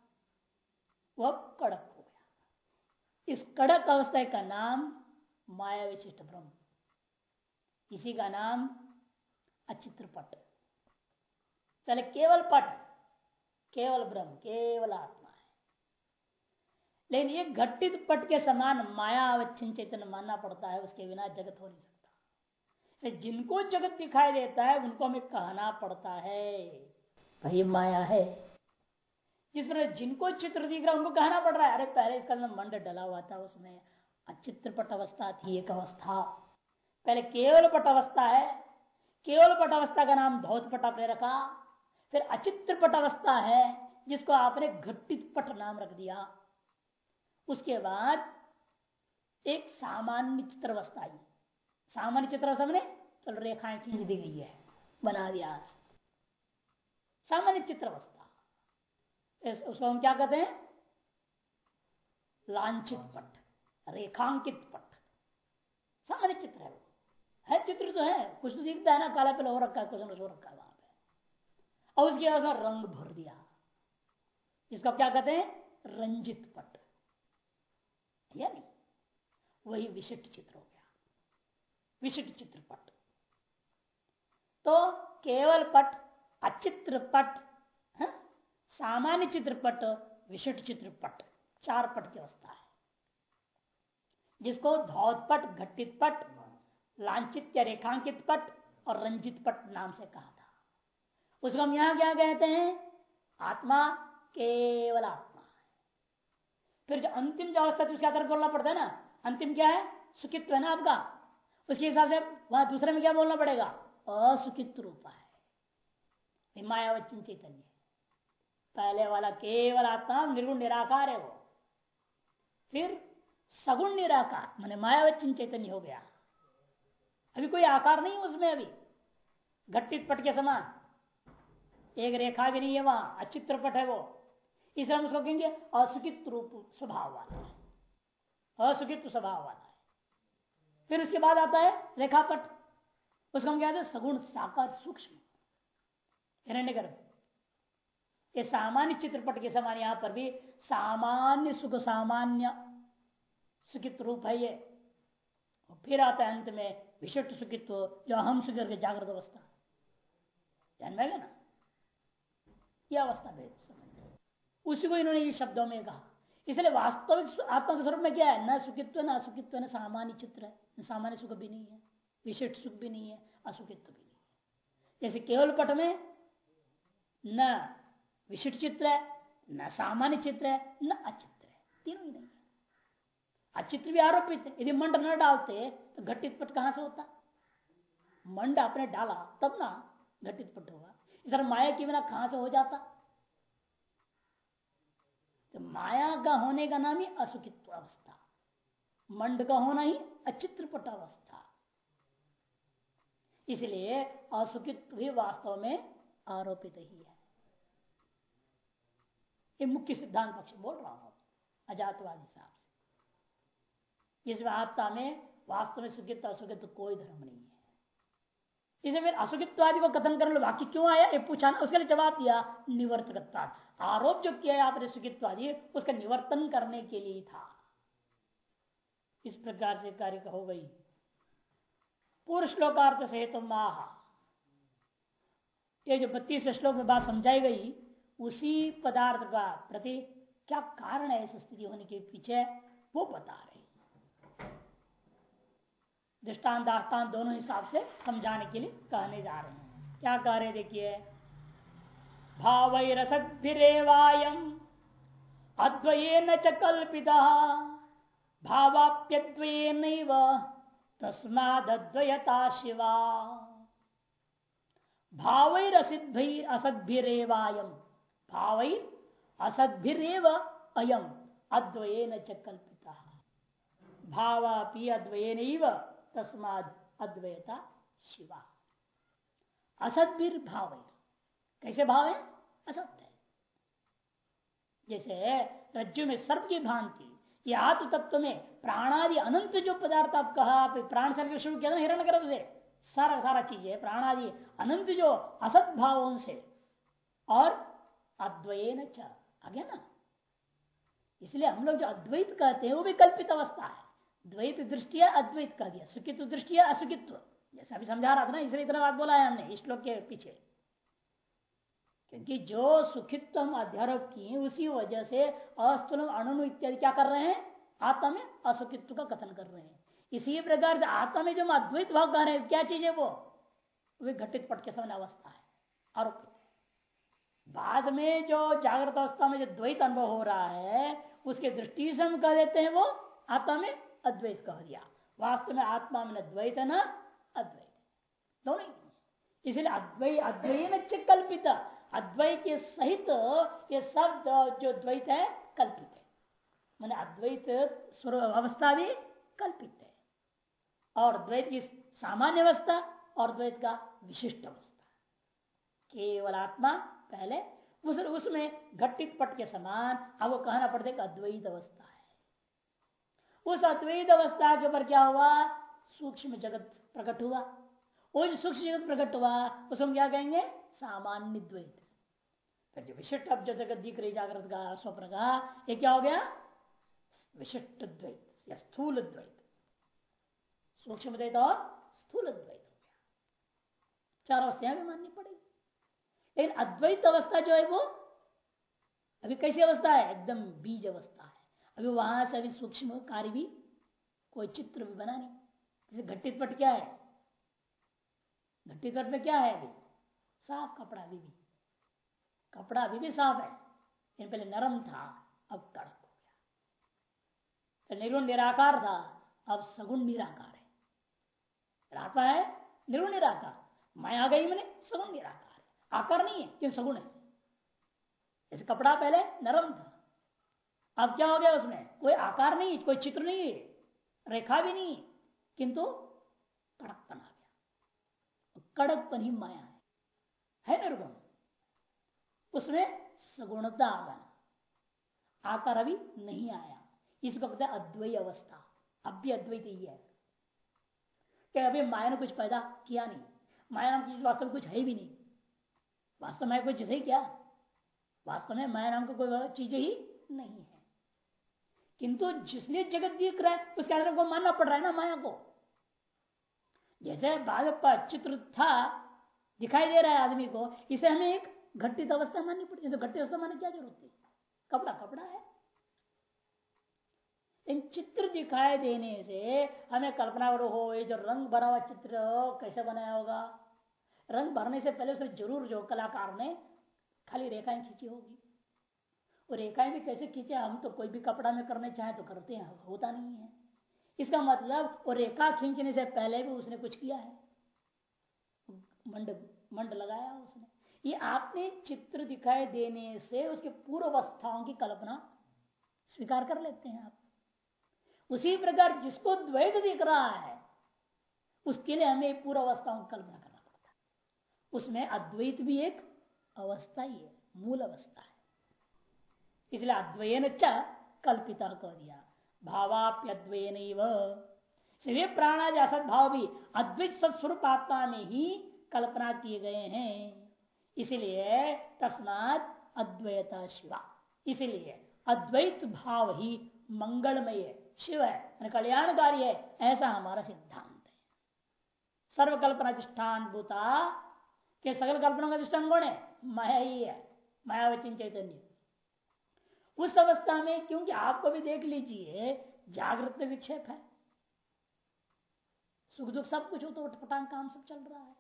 वह कड़क हो गया। इस कड़क अवस्था का नाम माया विशिष्ट ब्रह्म इसी का नाम अचित्र पट पहले केवल पट, केवल ब्रह्म, केवल आत्मा है। लेकिन ये घटित पट के समान माया अवच्छिन्न चेतन मानना पड़ता है, उसके बिना जगत हो नहीं सकता। जिनको जगत दिखाई देता है, उनको हमें कहना पड़ता है, भाई माया है। जिस पर जिनको चित्र दिख रहा है, उनको कहना पड़ रहा है, अरे, पहले इसका मंड डला हुआ था, उसमें अचित्रपट अवस्था थी एक अवस्था। पहले केवल पट अवस्था है। केवल पट अवस्था का नाम धौत पट आपने रखा। फिर अचित्र पट अवस्था है, जिसको आपने घटित पट नाम रख दिया। उसके बाद एक सामान्य चित्र अवस्था आई। सामान्य चित्र अवस्था में चल रेखाएँ खींच दी गई है, बना दिया सामान्य चित्र अवस्था उसको हम क्या कहते हैं? लांछित पट। रेखांकित पट सामान्य चित्र है वो। है चित्र तो है। कुछ तो दिखता है ना, काला पहले हो रखा है, कुछ हो रखा है वहाँ पे। और उसके बाद रंग भर दिया। इसका क्या कहते हैं? रंजित पट या नहीं? वही विशिष्ट चित्र हो गया। विशिष्ट चित्र पट तो केवल पट अचित्र पट सामान्य चित्रपट विशिष्ट चित्रपट चार पट की अवस्था। है जिसको धौतपट घटित पट लांछित या रेखांकित पट और रंजित पट नाम से कहा था। उसको हम यहाँ क्या कहते हैं? आत्मा केवल आत्मा फिर जो अंतिम जो अवस्था उसके आधार बोलना पड़ता है ना? अंतिम क्या है? सुखित्व है ना आपका? उसके हिसाब से वहाँ दूसरे में क्या बोलना पड़ेगा? असुखित रूपा है। मायावचन चैतन्य पहले वाला केवल आत्मा, निर्गुण, निराकार है वो। फिर सगुण निराकार, मैंने मायावचन चैतन्य हो गया। अभी कोई आकार नहीं उसमें अभी। घटित पट के समान। एक रेखा भी नहीं है वहाँ, अचित्र पट है वो। इसलिए हम उसको कहेंगे असुखित रूप, स्वभाव वाला है। असुखित स्वभाव वाला है। फिर उसके बाद आता है रेखापट। उसको हम कहते हैं सगुण साकार सूक्ष्म। ये सामान्य चित्रपट के समान यहाँ पर भी सामान्य सुख, सामान्य सुखित रूप है ये। फिर आता है अंत में विशिष्ट सुखित्व जो अहम सुख करके जागृत अवस्था। ध्यान में ना? यह अवस्था भेद समझ उसी को इन्होंने ये शब्दों में कहा। इसलिए वास्तविक आत्मा के स्वरूप में क्या है? न सुखित्व न असुखित्व न सामान्य चित्र है। सामान्य सुख भी नहीं है। विशिष्ट सुख भी नहीं है असुखित्व भी नहीं है। जैसे केवल पट में न विशिष्ट चित्र है, न सामान्य चित्र है, न अचित्र है। तीनों ही नहीं अचित्र भी आरोपित है। यदि मंड न डालते तो घटित पट कहाँ से होता? मंड आपने डाला, तब ना घटित पट होगा। इस माया के बिना कहाँ से हो जाता? तो माया का होने का नाम ही असुखित्व अवस्था। मंड का होना ही अचित्र पट अवस्था। इसलिए असुखित्व ही वास्तव में आरोपित ही है। ये मुख्य सिद्धांत पक्ष बोल रहा हूँ, अजातवादी साहब। इसमें आत्मा में वास्तव में सुखित असुखित कोई धर्म नहीं है। इसे फिर असुखित्वादि को कथन करने वाक्य क्यों आया, ये पूछा ना, उसके लिए जवाब दिया, निवर्तकता। आरोप जो किया है आपने सुखित्वादि उसका निवर्तन करने के लिए था। इस प्रकार से कार्य हो गई। पूर्व श्लोकार्थ से तो माह। ये जो बत्तीस श्लोक में बात समझाई गई, उसी पदार्थ का प्रति क्या कारण है इस स्थिति होने के पीछे, वो बता रहे दृष्टान दास्तान दोनों हिसाब से समझाने के लिए कहने जा रहे हैं। क्या कह रहे देखिए, भावरसद्भिरेवायम अद्वयेन च कल्पिता भावाप्यद्वयेन तस्माद्वयता शिवा। भावरसिद्भिर असद्भिरेवायम, भाव असद्भिरेव अयम, अद्वयन च कल्पिता। भावापि अद्वयन तस्माद अद्वैता शिवा। असद्भिर भाव कैसे भाव? है। असत्य जैसे रज्जु में सर्प की भांति, या आत्म तत्व में प्राणादि अनंत जो पदार्थ आप कहा प्राण सर्व शुरू किया हिरण गर्भ से सारा सारा चीज़ है प्राणादि अनंत जो असत भावों से। और अद्वैन आ ना? इसलिए हम लोग जो अद्वैत कहते हैं, वो भी कल्पित अवस्था है। द्वैत दृष्टिया अद्वैत कह दिया। सुखित्व दृष्टिया असुखित्व। जैसा अभी समझा रहा था ना, इसलिए इतना बात बोला है हमने श्लोक के पीछे। क्योंकि जो सुखित्व हम अध्यारोप किए, उसी वजह से अस्तुल अणु इत्यादि क्या कर रहे हैं? आत्मा में असुखित्व का कथन कर रहे हैं। इसी प्रकार से आत्मा में जो हम अद्वैत भाव कर रहे हैं, क्या चीज़ है वो? वे घटित पट के समय अवस्था है। आरोप बाद में जो जागृत अवस्था में जो द्वैत अनुभव हो रहा है, उसके दृष्टि से हम कह देते हैं वो आत्मा में अद्वैत कह दिया। वास्तव में आत्मा में द्वैत न अद्वैत। दोनों इसलिए अद्वैत अद्वैत कल्पित। अद्वैत के सहित ये सब जो द्वैत है, कल्पित है। मैंने अद्वैत अवस्था भी कल्पित है। और द्वैत की सामान्य अवस्था और द्वैत का विशिष्ट अवस्था। केवल आत्मा पहले। उस, उसमें घटित पट के समान, अब कहना पड़ता है अद्वैत अवस्था। उस अद्वैत अवस्था के ऊपर क्या हुआ? सूक्ष्म जगत प्रकट हुआ। वो जो सूक्ष्म जगत प्रकट हुआ उसको हम क्या कहेंगे? सामान्य द्वैत। फिर जो विशिष्ट अब जो जगत दिख रही, जागृत का स्वप्न का, ये क्या हो गया? विशिष्ट द्वैत या स्थूल द्वैत। सूक्ष्म द्वैत और स्थूल द्वैत चार अवस्थाएँ भी माननी पड़ेगी। लेकिन अद्वैत अवस्था जो है वो अभी कैसी अवस्था है? एकदम बीज अवस्था। अभी वहाँ से अभी सूक्ष्म कार्य भी कोई चित्र भी बना नहीं। जैसे पट क्या है? घटित पट में क्या है अभी? साफ़ कपड़ा अभी भी कपड़ा अभी भी साफ़ है। लेकिन पहले नरम था, अब कड़क हो गया। पहले निर्गुण निराकार था, अब सगुण निराकार है। आत्मा है, निर्गुण निराकार। मैं आ गई मैंने, सगुण निराकार आकार नहीं है, क्यों सगुण है? जैसे कपड़ा पहले नरम था अब क्या हो गया उसमें? कोई आकार नहीं, कोई चित्र नहीं, रेखा भी नहीं, किंतु कड़कपन आ गया। कड़कपन ही माया है। है निर्गुण। उसमें सगुणता आ गया आकार अभी नहीं आया। इसको कहते हैं अद्वैय अवस्था। अब भी अद्वैत ही है। क्या अभी माया ने कुछ पैदा किया नहीं। माया नाम की वास्तव में कुछ है भी नहीं। वास्तव में कोई है क्या? वास्तव में माया नाम का कोई चीज़ ही नहीं है। किंतु जिसलिए जगत दिख रहा है, उसके अंदर को मानना पड़ रहा है ना माया को। जैसे बाद चित्र था, दिखाई दे रहा है आदमी को, इसे हमें एक घटित अवस्था माननी पड़ती है। तो घटित अवस्था मानने क्या ज़रूरत है कपड़ा कपड़ा है। इन चित्र दिखाई देने से हमें कल्पना करो, हो, ये जो रंग भरा हुआ चित्र, कैसे बनाया होगा? रंग भरने से पहले उसे ज़रूर जो कलाकार ने खाली रेखाएँ खींची होगी। और रेखाएँ भी कैसे खींचे, हम तो कोई भी कपड़ा में करने चाहे तो करते हैं, होता नहीं है। इसका मतलब वो रेखा खींचने से पहले भी उसने कुछ किया है। मंड मंड लगाया उसने। ये आपने चित्र दिखाई देने से उसके पूर्व अवस्थाओं की कल्पना स्वीकार कर लेते हैं आप। उसी प्रकार जिसको द्वैत दिख रहा है, उसके लिए हमें पूर्व अवस्थाओं की कल्पना करना पड़ता है। उसमें अद्वैत भी एक अवस्था ही है, मूल अवस्था इसलिए अद्वयन च कल्पिता कह दिया। भावाप्यद्वयन वे प्राणादि असद भाव भी अद्वैत सत्स्वरूप आत्मा में ही कल्पना किए गए हैं। इसलिए तस्मात अद्वैता शिवा। इसलिए अद्वैत भाव ही मंगलमय है। शिव है कल्याणकारी है, ऐसा हमारा सिद्धांत है। सर्वकल्पना अधिष्ठान भूता, के सकल कल्पना का अधिष्ठान कौन है? माया ही है। मायावचिन चैतन्य। उस अवस्था में, क्योंकि आपको भी देख लीजिए, जागृत में विक्षेप है। सुख दुख सब कुछ हो तो उठपटांग काम सब चल रहा है।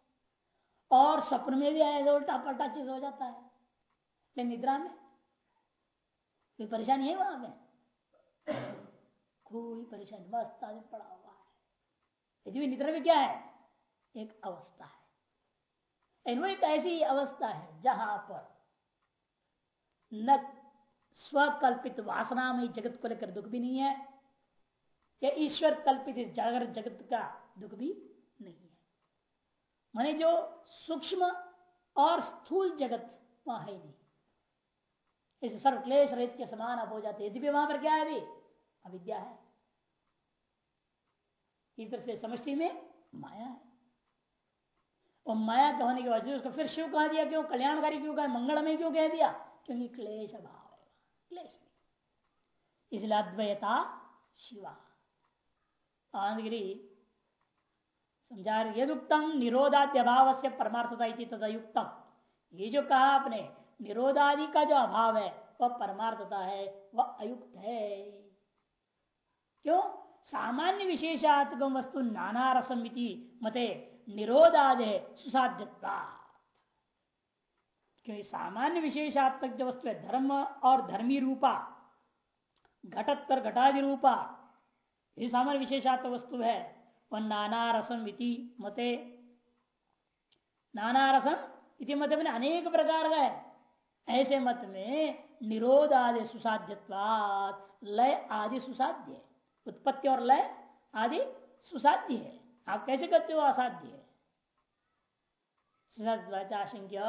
और स्वप्न में भी ऐसा उल्टा पलटा चीज़ हो जाता है। लेकिन निद्रा में? कोई परेशानी है वहाँ में? कोई परेशानी, मस्त आदमी पड़ा हुआ है। यदि भी निद्रा में क्या है? एक अवस्था है। वो एक ऐसी अवस्था है जहाँ पर न स्वकल्पित वासना में जगत को लेकर दुख भी नहीं है। या ईश्वर कल्पित इस जागर जगत का दुख भी नहीं है। माने जो सूक्ष्म और स्थूल जगत वहाँ है नहीं। इस सर्वक्लेश रहित के समान अब हो जाते यदि भी वहाँ पर क्या है अभी? अविद्या है। इस तरह से समष्टि में माया है। और माया का होने के बाद उसको फिर शिव कहा दिया, क्यों? कल्याणकारी क्यों कहा? मंगलमय क्यों कह दिया? क्योंकि क्लेश भाव क्लेश इसलिए अद्वैता शिवा। आनगिरी समझा यदुक्तम निरोधाद्य अभाव से परमार्थता तथा युक्तम ये जो कहा आपने, निरोधादि का जो अभाव है, वह परमार्थता है, वह अयुक्त है। क्यों? सामान्य विशेषात्मक वस्तु नाना रसमिति मते निरोधादे सुसाध्यता क्योंकि सामान्य विशेषात्मक जो वस्तु है, धर्म और धर्मी रूपा, घटत्तर घटादि रूपा, ये सामान्य विशेषात्मक वस्तु है। वह नाना रसम इति मते। नाना रसम इति मत में अनेक प्रकार का है। ऐसे मत में निरोध आदि सुसाध्यवाद लय आदि सुसाध्य उत्पत्ति और लय आदि सुसाध्य है। आप कैसे करते हो असाध्य है? आशंक्य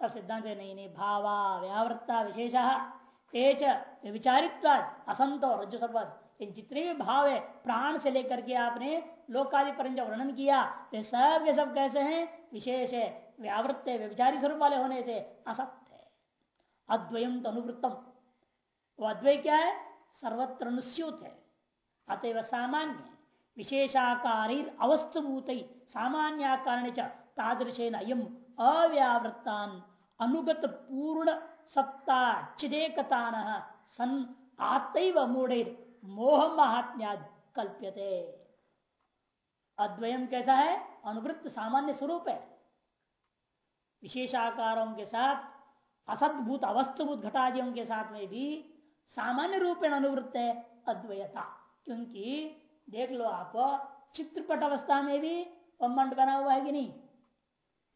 तब सिद्धांत नहीं नहीं भावा व्यावृत्ता विशेष। तेज विचारित्वाद असंतो संपद इन जितने भी भाव है प्राण से लेकर के आपने लोकादि पर जो वर्णन किया। वे सब के सब कैसे हैं? विशेष है व्यावृत्त है विचारी स्वरूप वाले होने से असत्य है। अद्वयम तो अनुवृत्तम। वो अद्वय क्या है? सर्वत्र अनुस्यूत है। अतएव सामान्य विशेषाकारी अवस्थभूत सामान्य आकार तादृशेन अयम अव्यावृत्तान अनुगत पूर्ण सत्ता चिदेकता सन आत्व मूढ़ मोह महात्म्याद कल्प्यते। अद्वयम कैसा है? अनुवृत्त सामान्य स्वरूप है। विशेषाकारों के साथ, असद्भूत अवस्थभूत घटादियों के साथ में भी सामान्य रूप में अनुवृत्त है अद्वयता। क्योंकि देख लो आप, चित्रपट अवस्था में भी मंड बना हुआ है कि नहीं?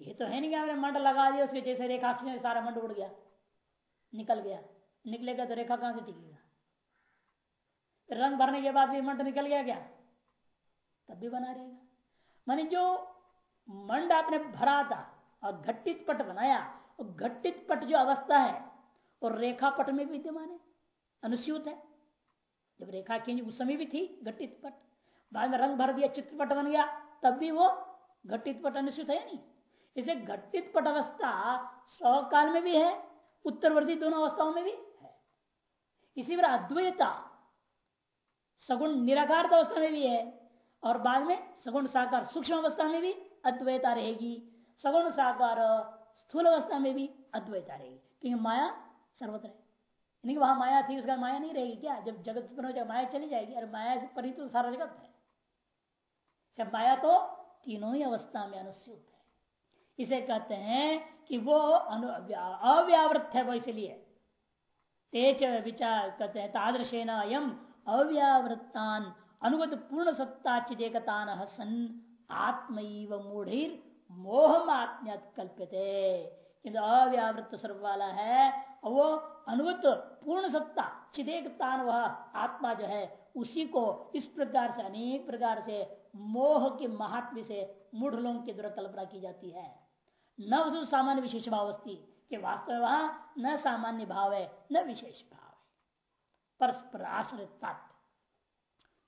ये तो है नहीं कि आपने मंड लगा दिया, उसके जैसे रेखा सारा मंड उड़ गया, निकल गया। निकलेगा तो रेखा कहाँ से टिकेगा? रंग भरने के बाद भी मंड निकल गया क्या? तब भी बना रहेगा। मानी जो मंड आपने भरा था और घटित पट बनाया, और घटित पट जो अवस्था है, और रेखा पट में विद्यमान है, अनुस्यूत है। जब रेखा खींच, उस समय भी थी घटित पट। बाद में रंग भर दिया चित्रपट बन गया, तब भी वो घटित पट अनुसूत है नहीं? इसे घटित पट अवस्था स्वकाल में भी है, उत्तरवर्ती दोनों अवस्थाओं में भी है। इसी तरह अद्वैता सगुण निराकार अवस्था में भी है और बाद में सगुण साकार सूक्ष्म अवस्था में भी अद्वैता रहेगी। सगुण साकार स्थूल अवस्था में भी अद्वैता रहेगी। क्योंकि माया सर्वत्र है। यानी वहाँ माया थी, उसका माया नहीं रहेगी क्या? जब जगत उत्पन्न हो जाए, माया चली जाएगी। और माया से परित तो सारा जगत है। जब माया तो तीनों ही अवस्था में अनुसूत इसे कहते हैं कि वो अनु अव्यावृत है वो इसलिए। तेज विचार कहते हैं अयम अव्यावृत्तान अनुगत पूर्ण सत्ता चिदेकतान सन आत्म मूढ़ मोह कल्प्यते। किंतु अव्यावृत सर्व वाला है वो अनुवत पूर्ण सत्ता चिदेकतान वह आत्मा जो है, उसी को इस प्रकार से, अनेक प्रकार से मोह के महात्म्य से मूढ़ लोगों के द्वारा कल्पना की जाती है। न उस सामान्य विशेष भाव के वास्तव वहाँ न सामान्य भाव है, न विशेष भाव है। परस्पर आश्रित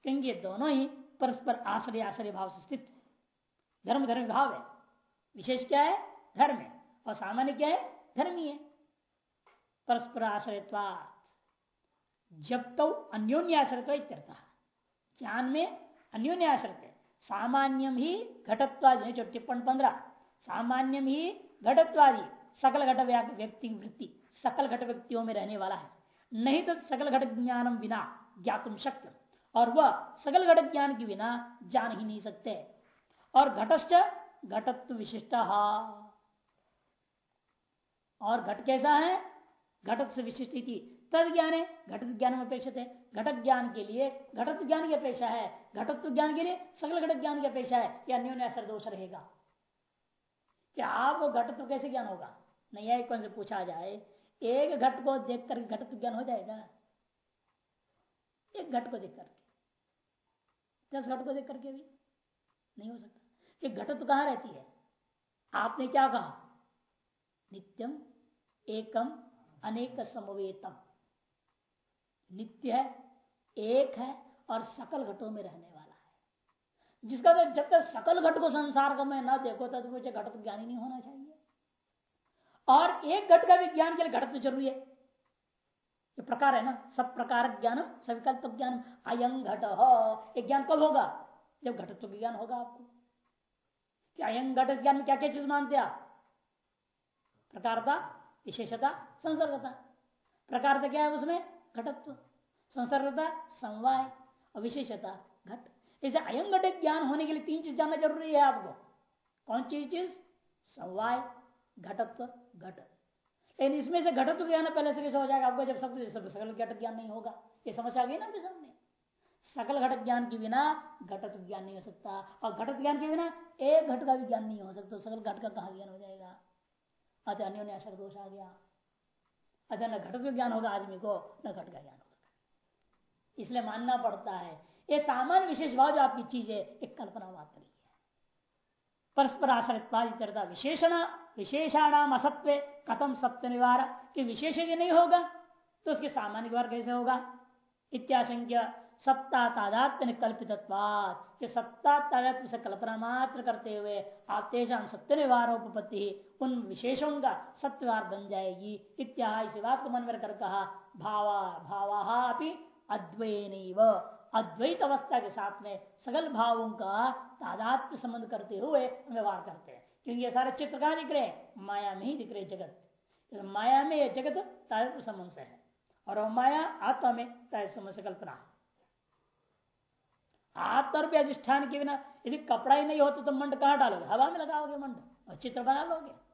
क्योंकि दोनों ही परस्पर आश्रय आश्रय भाव से स्थित धर्म धर्म भाव है। विशेष क्या है? धर्म है। और सामान्य क्या है? धर्मी है। परस्पर आश्रयत्वा जब तो अन्योन्याश्रित ज्ञान में अन्योन्याश्रित सामान्यम ही घटत्वादि टिप्पण पंद्रह। सामान्यम ही घटत्वादि, सकल घट व्यक्ति वृत्ति, सकल घट व्यक्तियों में रहने वाला है। नहीं तो सकल घट ज्ञानम बिना ज्ञातुम शक्य। और वह सकल घट ज्ञान के बिना जान ही नहीं सकते। और घटश्च घटत्व विशिष्ट। और घट कैसा है? घटत से विशिष्ट तद ज्ञान है घटत ज्ञान में अपेक्षित है। घटक ज्ञान के लिए घटत ज्ञान की अपेक्षा है। घटत्व ज्ञान के लिए सकल घटक ज्ञान की अपेक्षा है। या अन्योन्य असर दोष रहेगा। क्या आप घटत्व कैसे ज्ञान होगा? नहीं कौन से पूछा जाए। एक घट को देख कर घटत्व ज्ञान हो जाएगा। एक घट को देख करके। दस घट को देख करके भी नहीं हो सकता। कि घटत तो कहाँ रहती है? आपने क्या कहा? नित्यम एकम अनेक समवेतम। नित्य है, एक है और सकल घटों में रहने जिसका तो जब तक सकल घट को संसार का मैं ना देखो, तब मुझे घट तो ज्ञान नहीं होना चाहिए। और एक घट का भी ज्ञान के लिए घट तो ज़रूरी है। ये प्रकार है ना, सब प्रकार ज्ञान सविकल्प ज्ञान अयंग घट एक ज्ञान कब होगा? जब घटत्व का ज्ञान होगा आपको। अयंग घट ज्ञान में क्या क्या चीज़ मानते आप? प्रकारता, विशेषता, संसर्गता। प्रकारता क्या है उसमें? घटत्व। संसर्गता, समवाय और विशेषता घट। इसे अयंग घट ज्ञान होने के लिए तीन चीज़ जानना ज़रूरी है आपको। कौन सी चीज़? समवाय, घटत्व, घट। लेकिन इसमें से घटत्व ज्ञान पहले से कैसे हो जाएगा आपको, जब सब सब सकल घटक ज्ञान नहीं होगा। ये समस्या आ गई ना आपके सामने? सकल घटक ज्ञान के बिना घटत्व ज्ञान नहीं हो सकता। और घटक ज्ञान के बिना एक घट का भी ज्ञान नहीं हो सकता। सकल घट का कहा ज्ञान हो जाएगा? अतः अन्य असर दोष आ गया। अतः न घटत्व ज्ञान होगा आदमी को, न घट का ज्ञान होगा। इसलिए मानना पड़ता है ये सामान्य विशेष भाव जो आपकी चीज़ है एक कल्पना मात्र ही परस्पर आश्रित विशेषण, विशेषाणाम असत्व कथम सत्य निवार, कि विशेष यदि नहीं होगा तो उसके सामान्य व्यवहार कैसे होगा? इत्याशंक्य सत्ता तादात्म्य कल्पित सत्ता तादात्म्य से कल्पना मात्र करते हुए आप तेजाम सत्य निवारोपत्ति उन विशेषों का सत्यवार बन जाएगी। इत्या इस बात को मन कर कहा, भावा भावा अद्वैन अद्वैत अवस्था के साथ में सकल भावों का तादात्म्य संबंध करते हुए व्यवहार करते हैं। क्योंकि ये सारे चित्र कहा दिख रहे माया में ही दिख रहे जगत। तो माया में ये जगत तादात्म्य संबंध से है। और माया आत्मा में तादात्म्य संबंध से कल्पना है। आत्मा रुपये अधिष्ठान के बिना यदि कपड़ा ही नहीं होता तो मंड कहाँ डालोगे? हवा में लगाओगे मंड? और चित्र बना लोगे?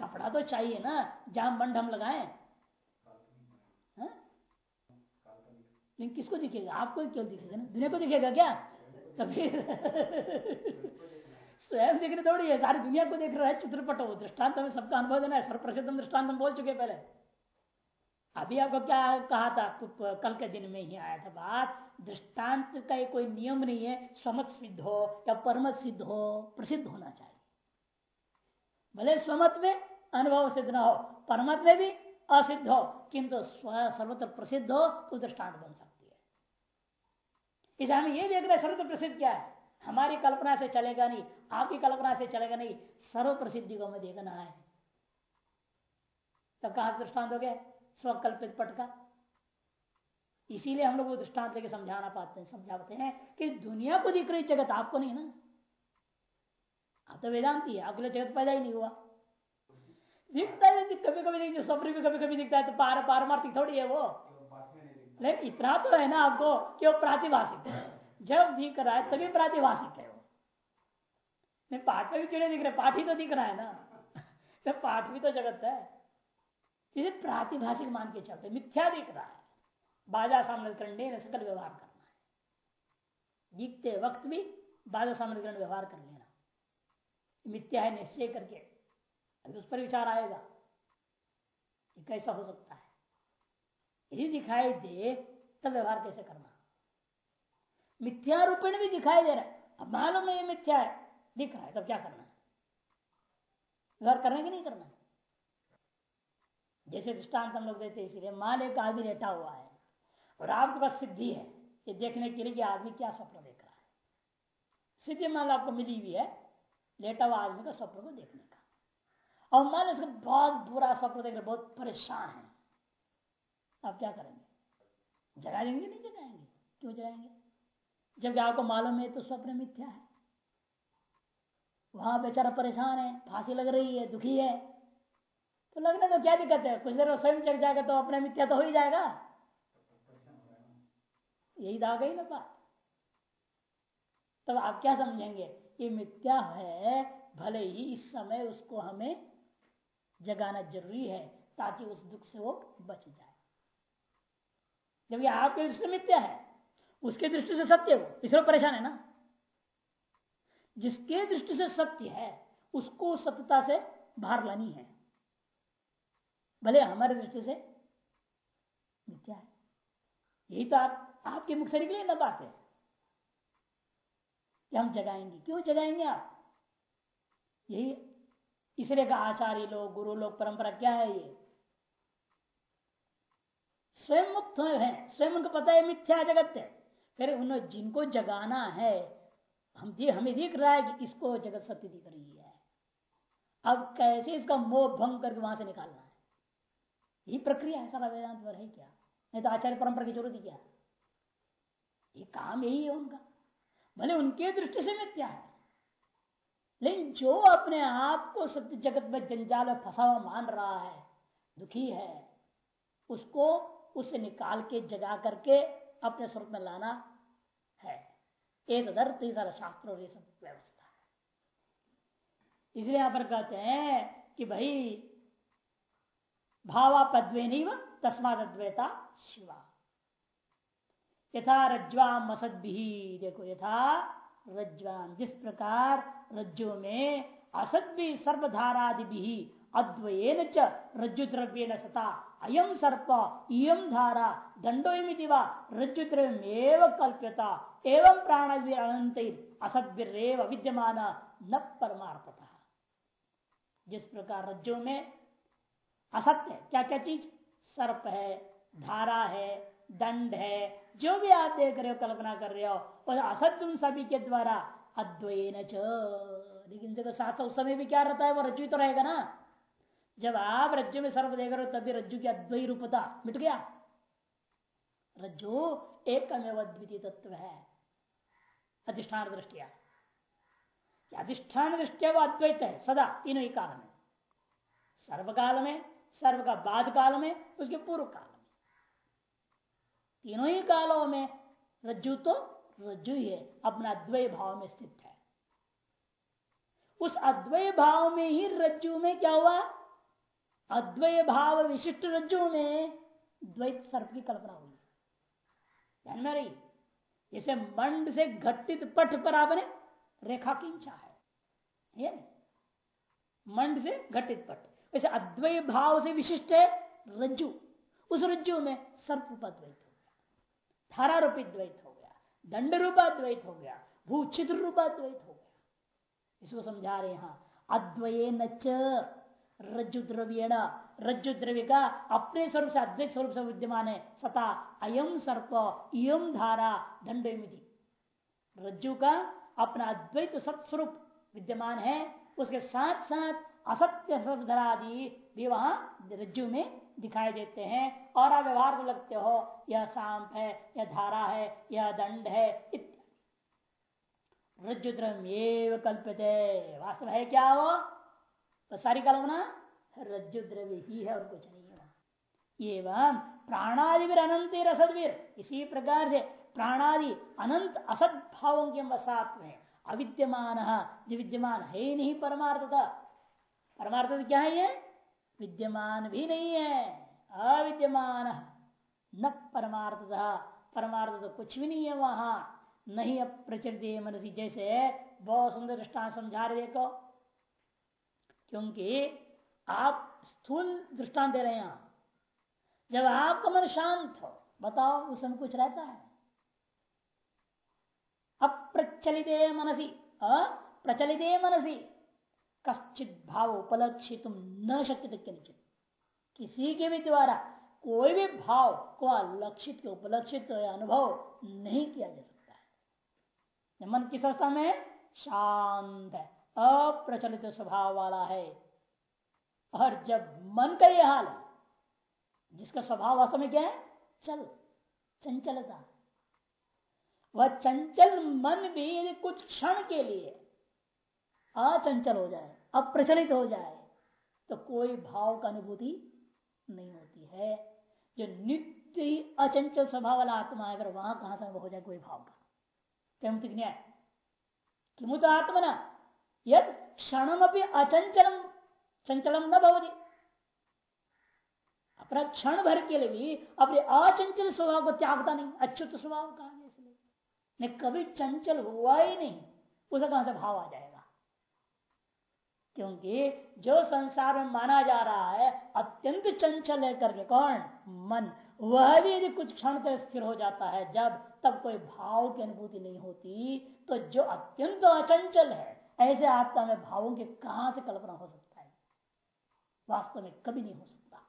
कपड़ा तो चाहिए ना, जहाँ मंड हम लगाए। लेकिन किसको दिखेगा? आपको क्यों दिखेगा ना? दुनिया को दिखेगा क्या? तभी स्वयं देखने थोड़ी है सारी दुनिया को देख रहा है चित्रपट वो दृष्टांत में सबका अनुभव देना है सर्वप्रसिद्ध दृष्टांत हम बोल चुके पहले। अभी आपको क्या कहा था? कल के दिन में ही आया था बात। दृष्टांत का ये कोई नियम नहीं है स्वमत सिद्ध हो या परमत सिद्ध हो प्रसिद्ध होना चाहिए। भले स्वमत में अनुभव सिद्ध ना हो परमत में भी असिद्ध हो, किंतु सर्वत्र प्रसिद्ध हो तो दृष्टांत बन सकती है। इसे हम ये देख रहे सर्वत्र प्रसिद्ध क्या है? हमारी कल्पना से चलेगा नहीं, आपकी कल्पना से चलेगा नहीं सर्व प्रसिद्धि को हमें देखना है। तो कहा दृष्टांत हो गया? स्वकल्पित पट का। इसीलिए हम लोग वो दृष्टांत लेके समझाना पाते हैं, समझाते हैं कि दुनिया को दिख रही जगत आपको नहीं ना। आप तो वेदांति है आपके लिए जगत पैदा ही नहीं हुआ। दिखता है कभी कभी देखिए स्वप्न भी कभी कभी दिखता है तो पार पारमार्थिक थोड़ी है वो। लेकिन इतना तो है ना आपको कि वो प्रातिभाषिक है। जब दिख रहा है, तभी प्रातिभाषिक है वो। नहीं, पाठ में भी कीड़े दिख रहे पाठ ही तो दिख रहा है ना। तो पाठ भी तो जगत है। इसे प्रातिभाषिक मान के चलते, मिथ्या दिख रहा है। बाजा सामने करने सकल व्यवहार करना है। दिखते वक्त भी बाजा सामने व्यवहार कर लेना। मिथ्या है, निश्चय करके अभी उस पर विचार आएगा ये कैसा हो सकता है। यदि दिखाई दे तब व्यवहार कैसे करना। मिथ्या रूपेण भी दिखाई दे रहा है। अब मालूम है ये मिथ्या है। दिख रहा है, तब क्या करना है? व्यवहार करना कि नहीं करना है? जैसे दृष्टांत हम लोग देते इसीलिए मान एक आदमी लेटा हुआ है और आपके पास सिद्धि है। ये देखने के लिए कि आदमी क्या स्वप्न देख रहा है। सिद्धि मान आपको मिली हुई है, लेटा हुआ आदमी का स्वप्न को देखने का। और मान उसको बहुत बुरा स्वप्न देख रहे, बहुत परेशान है। आप क्या करेंगे? जगा देंगे नहीं जगाएँगे। क्यों जगाएँगे? जब आपको मालूम है तो स्वप्न मिथ्या है? वहाँ बेचारा परेशान है, फांसी लग रही है, दुखी है। तो लगने तो क्या दिक्कत है? कुछ देर स्वयं जग जाएगा तो अपने मिथ्या तो हो ही जाएगा। यही तो आ गई ना बात। तब आप क्या समझेंगे? ये मिथ्या है, भले ही इस समय उसको हमें जगाना ज़रूरी है ताकि उस दुख से वो बच जाए। जब ये आपके दृष्टि मिथ्या है, उसके दृष्टि से सत्य हो इसलिए परेशान है ना? जिसके दृष्टि से सत्य है, उसको सत्यता से बाहर लानी है। भले हमारे दृष्टि से मिथ्या है। यही तो आप, आपके मुख से निकले ना बात है। कि हम जगाएँगे। क्यों जगाएँगे आप? यही इसलिए का आचार्य लोग, गुरु लोग, परंपरा क्या है ये? स्वयं मुक्त है। स्वयं उनको पता है मिथ्या जगत है। फिर उन जिनको जगाना है, हम हमें दिख रहा है कि इसको जगत सत्य दिख रही है। अब कैसे इसका मोह भंग करके वहाँ से निकालना है? यही प्रक्रिया है, सारा वेदांत पर है क्या? नहीं तो आचार्य परंपरा की ज़रूरत क्या ये काम यही है उनका। भले उनके दृष्टि से मिथ्या है। लेकिन जो अपने आप को सत्य जगत में जंजाल में फंसा हुआ मान रहा है, दुखी है, उसको उससे निकाल के जगा करके अपने स्वरूप में लाना है। एक दर्द सारा शास्त्र और ये सब व्यवस्था है। इसलिए यहाँ पर कहते हैं कि भाई भावा पद्वे नहीं व तस्माद अद्वैता शिवा। यथा रज्वाम मसद भी देखो यथा रज्वाम जिस प्रकार रज्जु में असद भी सर्वधारादि भी अद्वयन च रज्जु द्रव्य न सता अयम सर्प इम धारा दंडोमिति व रज्जु द्रव्यमेव कल्प्यता एवं प्राण अनंत असद्भिरेव विद्यमान न परमार्थता। जिस प्रकार रज्जु में असत्य क्या क्या चीज़? सर्प है, धारा है दंड है। जो भी आप देख रहे हो, कल्पना कर रहे हो, वह असत्य उन सभी के द्वारा अद्वैन च। लेकिन देखो, साथ उस समय भी क्या रहता है, वो रज्जु तो रहेगा ना। जब आप रज्जु में सर्व देख रहे हो, तभी रज्जु की अद्वैय रूपता मिट गया। रज्जु एक द्वितीय तत्व है, अधिष्ठान दृष्टिया। अधिष्ठान दृष्टिया वो अद्वैत है, सदा, तीनों ही काल में। सर्वकाल में, सर्व का बाद काल में, उसके पूर्व काल तीनों ही कालों में रज्जु तो रज्जु ही है, अपना अद्वय भाव में स्थित है। उस अद्वय भाव में ही रज्जु में क्या हुआ? अद्वय भाव विशिष्ट रज्जु में द्वैत सर्प की कल्पना हुई। ध्यान में रही? जैसे मंड से घटित पट पर आपने रेखा खींचा है। ये मंड से घटित पट। वैसे अद्वय भाव से विशिष्ट है रज्जु। उस रज्जु में सर्प रूपाद्वैत हो। धारा रूपित द्वैत हो गया। दंड रूपाद्वैत हो गया। भूचित्र रूपाद्वैत हो गया। इसको समझा रहे यहाँ। अद्वये न रज्जु द्रव्य रज्जु द्रव्य का अपने स्वरूप से अद्वैत स्वरूप से विद्यमान है। सता अयम सर्प इम धारा दंड रज्जु का अपना अद्वैत सत्स्वरूप विद्यमान है। उसके साथ साथ असत्य आदि भी वहाँ रज्जु में दिखाई देते हैं। और व्यवहार को लगते हो, यह सांप है, यह धारा है, यह दंड है रज्जु द्रव्य कल्पित वास्तव है क्या वो? तो सारी कल्पना रज्जु द्रव्य ही है और कुछ नहीं है। एवं प्राणादि अनंत असदवीर इसी प्रकार से प्राणादि अनंत असद भावों के वसात में अविद्यमान, जो विद्यमान है ही नहीं, परमार्थ का। परमार्थ क्या है ये? विद्यमान भी नहीं है, अविद्यमान। न परमार्थ परमार्थ तो कुछ भी नहीं है वहाँ। नहीं अप्रचलित मनसी, जैसे बहुत सुंदर दृष्टान समझा रहे देखो। क्योंकि आप स्थूल दृष्टांत दे रहे हैं। जब आपका मन शांत हो, बताओ, उस समय कुछ रहता है? अप्रचलित मनसी अप्रचलित मनसी। कश्चित भाव उपलक्षित न शक्य निश्चित किसी के भी द्वारा कोई भी भाव को लक्षित के उपलक्षित अनुभव नहीं किया जा सकता है। मन किस अवस्था में? शांत है अप्रचलित स्वभाव वाला है। और जब मन का यह हाल है, जिसका स्वभाव वास्तव में क्या है? चल, चंचलता। वह चंचल मन भी यदि कुछ क्षण के लिए अचंचल हो जाए, अप्रचलित हो जाए तो कोई भाव का अनुभूति नहीं होती है। जो नित्य अचंचल स्वभाव वाला आत्मा है, अगर वहाँ कहाँ से हो जाए, कोई भाव का। क्या न्याय किमुत आत्मना? यद क्षण अचंचलम, चंचलम न भवती। अपना क्षण भर के लिए भी अपने अचंचल स्वभाव को त्यागता नहीं, अच्युत स्वभाव कहा कभी चंचल हुआ ही नहीं, उसे कहाँ से भाव आ जाएगा क्योंकि जो संसार में माना जा रहा है, अत्यंत चंचल है करके कौन? मन। वह भी यदि कुछ क्षण तक स्थिर हो जाता है, जब तब कोई भाव की अनुभूति नहीं होती तो जो अत्यंत अचंचल है, ऐसे आत्मा में भावों की कहाँ से कल्पना हो सकता है? वास्तव में कभी नहीं हो सकता।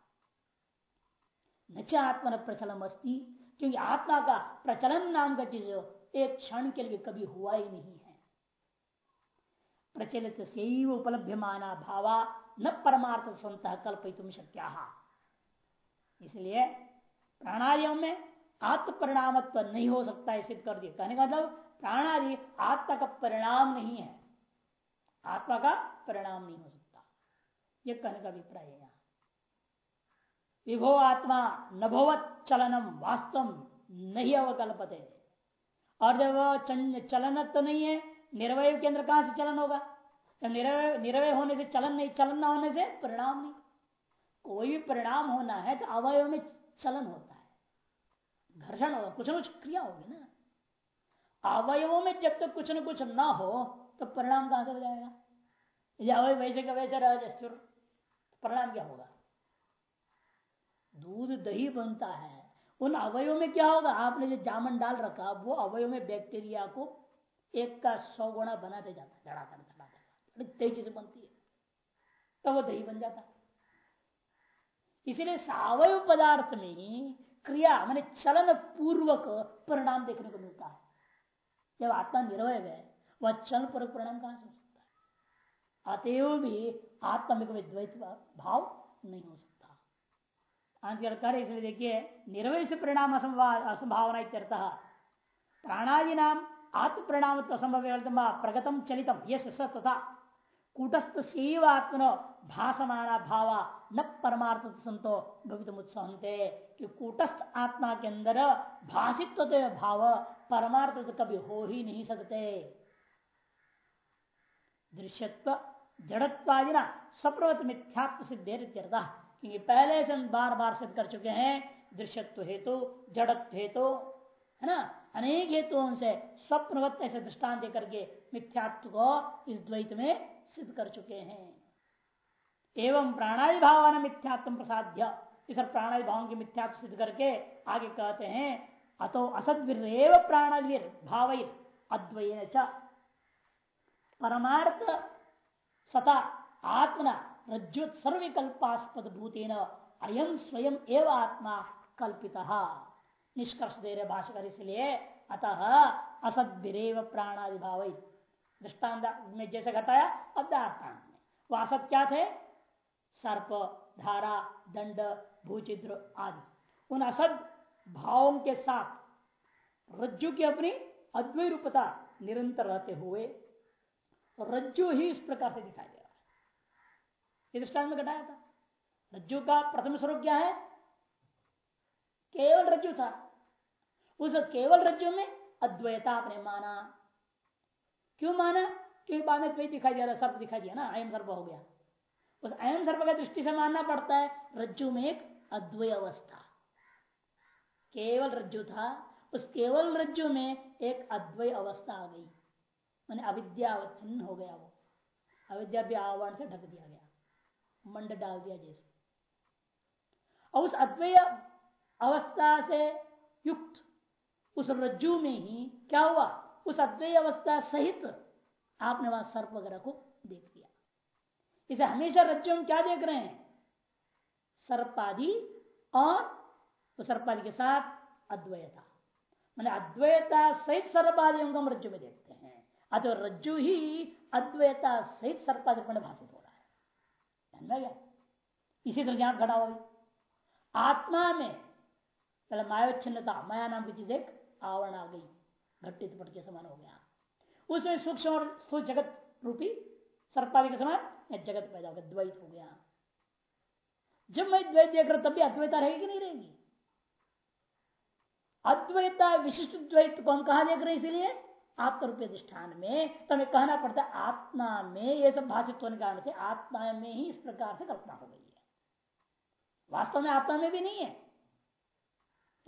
न आत्मा प्रचलम अस्ती, क्योंकि आत्मा का प्रचलन नाम का चीज़ एक क्षण के लिए कभी हुआ ही नहीं है। प्रचलित से उपलब्ध माना भावा न परमार्थ संत कल्पित शक्या। इसलिए प्राणायाम में आत्म परिणामत्व नहीं हो सकता है, सिद्ध कर दिया। कहने का मतलब प्राणादि आत्मा का परिणाम नहीं है। आत्मा का परिणाम नहीं हो सकता। यह कहने का अभिप्राय है विभो आत्मा नभोवत चलनम वास्तव नहीं अवकल्पते। और जब चलन तो नहीं है निर्वय के अंदर कहाँ से चलन होगा? जब निर्वय निर्वय होने से चलन नहीं, चलन ना होने से परिणाम नहीं। कोई भी परिणाम होना है तो अवयव में चलन होता है। घर्षण होगा, कुछ न कुछ क्रिया होगी ना। अवयवों में जब तक तो कुछ न कुछ ना हो तो परिणाम कहाँ से हो जाएगा? यदि अवयव वैसे का वैसे रह तो परिणाम क्या होगा? दूध, दही बनता है। उन अवयवों में क्या होगा? आपने जो जामन डाल रखा, वो अवयव में बैक्टीरिया को एक का सौ गुणा बनाते जाता है धड़ाधड़ धड़ाधड़ तेज़ी से बनती है, तब तो वो दही बन जाता। इसलिए सावयव पदार्थ में क्रिया, माने चलन पूर्वक परिणाम देखने को मिलता है। जब आत्मा निर्वय है, वह चल पूर्वक परिणाम कहाँ से हो सकता है? अतएव भी आत्मा में द्वैत भाव नहीं हो सकता। कर इसलिए देखिए, निर्वय से परिणाम असंभावना प्राणादि नाम आत्म परिणाम असंभव प्रगतम चलितम यश स तथा कूटस्थ सेव आत्मनो भाषमाना भावा न परमार्थ संतो भवित मुत्सहते कि कूटस्थ आत्मा के अंदर भाषित्व तो भाव परमार्थ तो कभी हो ही नहीं सकते। दृश्यत्व जड़त्वादि ना सप्रवत मिथ्यात्व सिद्धेर क्योंकि पहले से हम बार बार सिद्ध कर चुके हैं दृश्यत्व हेतु तो, जड़त्व हेतु तो, है ना? अनेक हेतुओं से स्वप्नवत्त ऐसे दृष्टान दे करके मिथ्यात्व को इस द्वैत में सिद्ध कर चुके हैं। एवं प्राणादि भाव मिथ्यात्म प्रसाद्य। इस प्राणादि भाव की मिथ्यात्व सिद्ध करके आगे कहते हैं, अतो असदवीर प्राणवीर भाव अद्वय परमार्थ सता आत्मना रज्जुत सर्विकल्पास्पद भूतेन अयम स्वयं एवं आत्मा कल्पित। निष्कर्ष दे रहे भाषकर इसलिए, अतः असद्भिरेव प्राणादि भाव दृष्टांत में जैसे घटाया अब्दार्थांत में। वह असत क्या थे? सर्प, धारा, दंड, भूचिद्र आदि। उन असद भावों के साथ रज्जु की अपनी अद्वै रूपता निरंतर रहते हुए, रज्जु ही इस प्रकार से दिखाई दे रहा है। दृष्टांत में घटाया था। रज्जु का प्रथम स्वरूप क्या है? केवल रज्जु था। उस केवल रज्जु में अद्वैता आपने माना। क्यों माना? क्योंकि बाद में दिखाई दिया, सर्प दिखाई दिया ना, अयम सर्प हो गया। उस अयम सर्प का दृष्टि से मानना पड़ता है रज्जु में एक अद्वय अवस्था। केवल रज्जु था, उस केवल रज्जु में एक अद्वय अवस्था आ गई। मैंने अविद्यावच्छिन्न हो गया वो। अविद्या भी आवरण से ढक दिया गया। मंड डाल दिया जैसे। और उस अद्वय अवस्था से युक्त उस रज्जु में ही क्या हुआ? उस अद्वैय अवस्था सहित आपने वहाँ सर्प वगैरह को देख लिया। इसे हमेशा रज्जु हम क्या देख रहे हैं? सर्पादि और उस सर्पादि के साथ अद्वैता। मैंने अद्वैता सहित सर्पादि को हम रज्जु में देखते हैं। अतः रज्जु ही अद्वैता सहित सर्पादि में भाषित हो रहा है। इसी तरह ज्ञान खड़ा हो आत्मा में, पहले मायावच्छिन्नता, माया नाम की चीज़ एक आवरण आ गई घटित पट के समान हो गया। उसमें सूक्ष्म और स्थूल जगत रूपी सर्पादी के समान जगत पैदा हो गया, द्वैत हो गया। जब मैं द्वैत देख रहा तब भी अद्वैता रहेगी कि नहीं रहेगी? अद्वैता विशिष्ट द्वैत को हम कहा देख रहे हैं इसीलिए? आत्मरूपी अधिष्ठान में। तो हमें कहना पड़ता है, आत्मा में यह सब भाषित होने कारण से आत्मा में ही इस प्रकार से कल्पना हो गई है। वास्तव में आत्मा में भी नहीं है।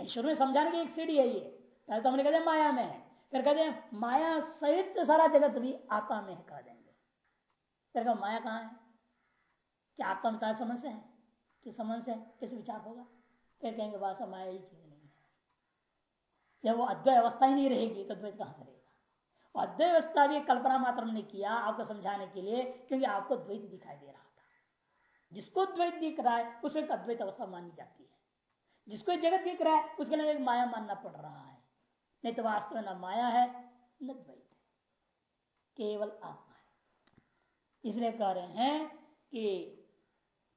शुरू में समझाने की एक सीढ़ी है ये। पहले तो हमने कहते माया में है। फिर कहते हैं, माया सहित सारा जगत भी आत्मा में कह देंगे। फिर कहा, माया कहाँ है? क्या आत्मा में समस्या है? कि समझ है? किस विचार होगा? फिर कहेंगे, वास्तव माया ही चीज़ नहीं है। जब वो अद्वैय अवस्था ही नहीं रहेगी तो द्वैत कहाँ से रहेगा? अद्वैय अवस्था भी कल्पना मात्र ने किया आपको समझाने के लिए, क्योंकि आपको द्वैत दिखाई दे रहा था। जिसको द्वैत दिख रहा है, उसको एक अद्वैत अवस्था मानी जाती है। जिसको जगत दिख रहा है, उसके लिए एक माया मानना पड़ रहा है। नहीं तो वास्तव में न माया है, न द्वैत केवल आत्मा है। इसलिए कह रहे हैं कि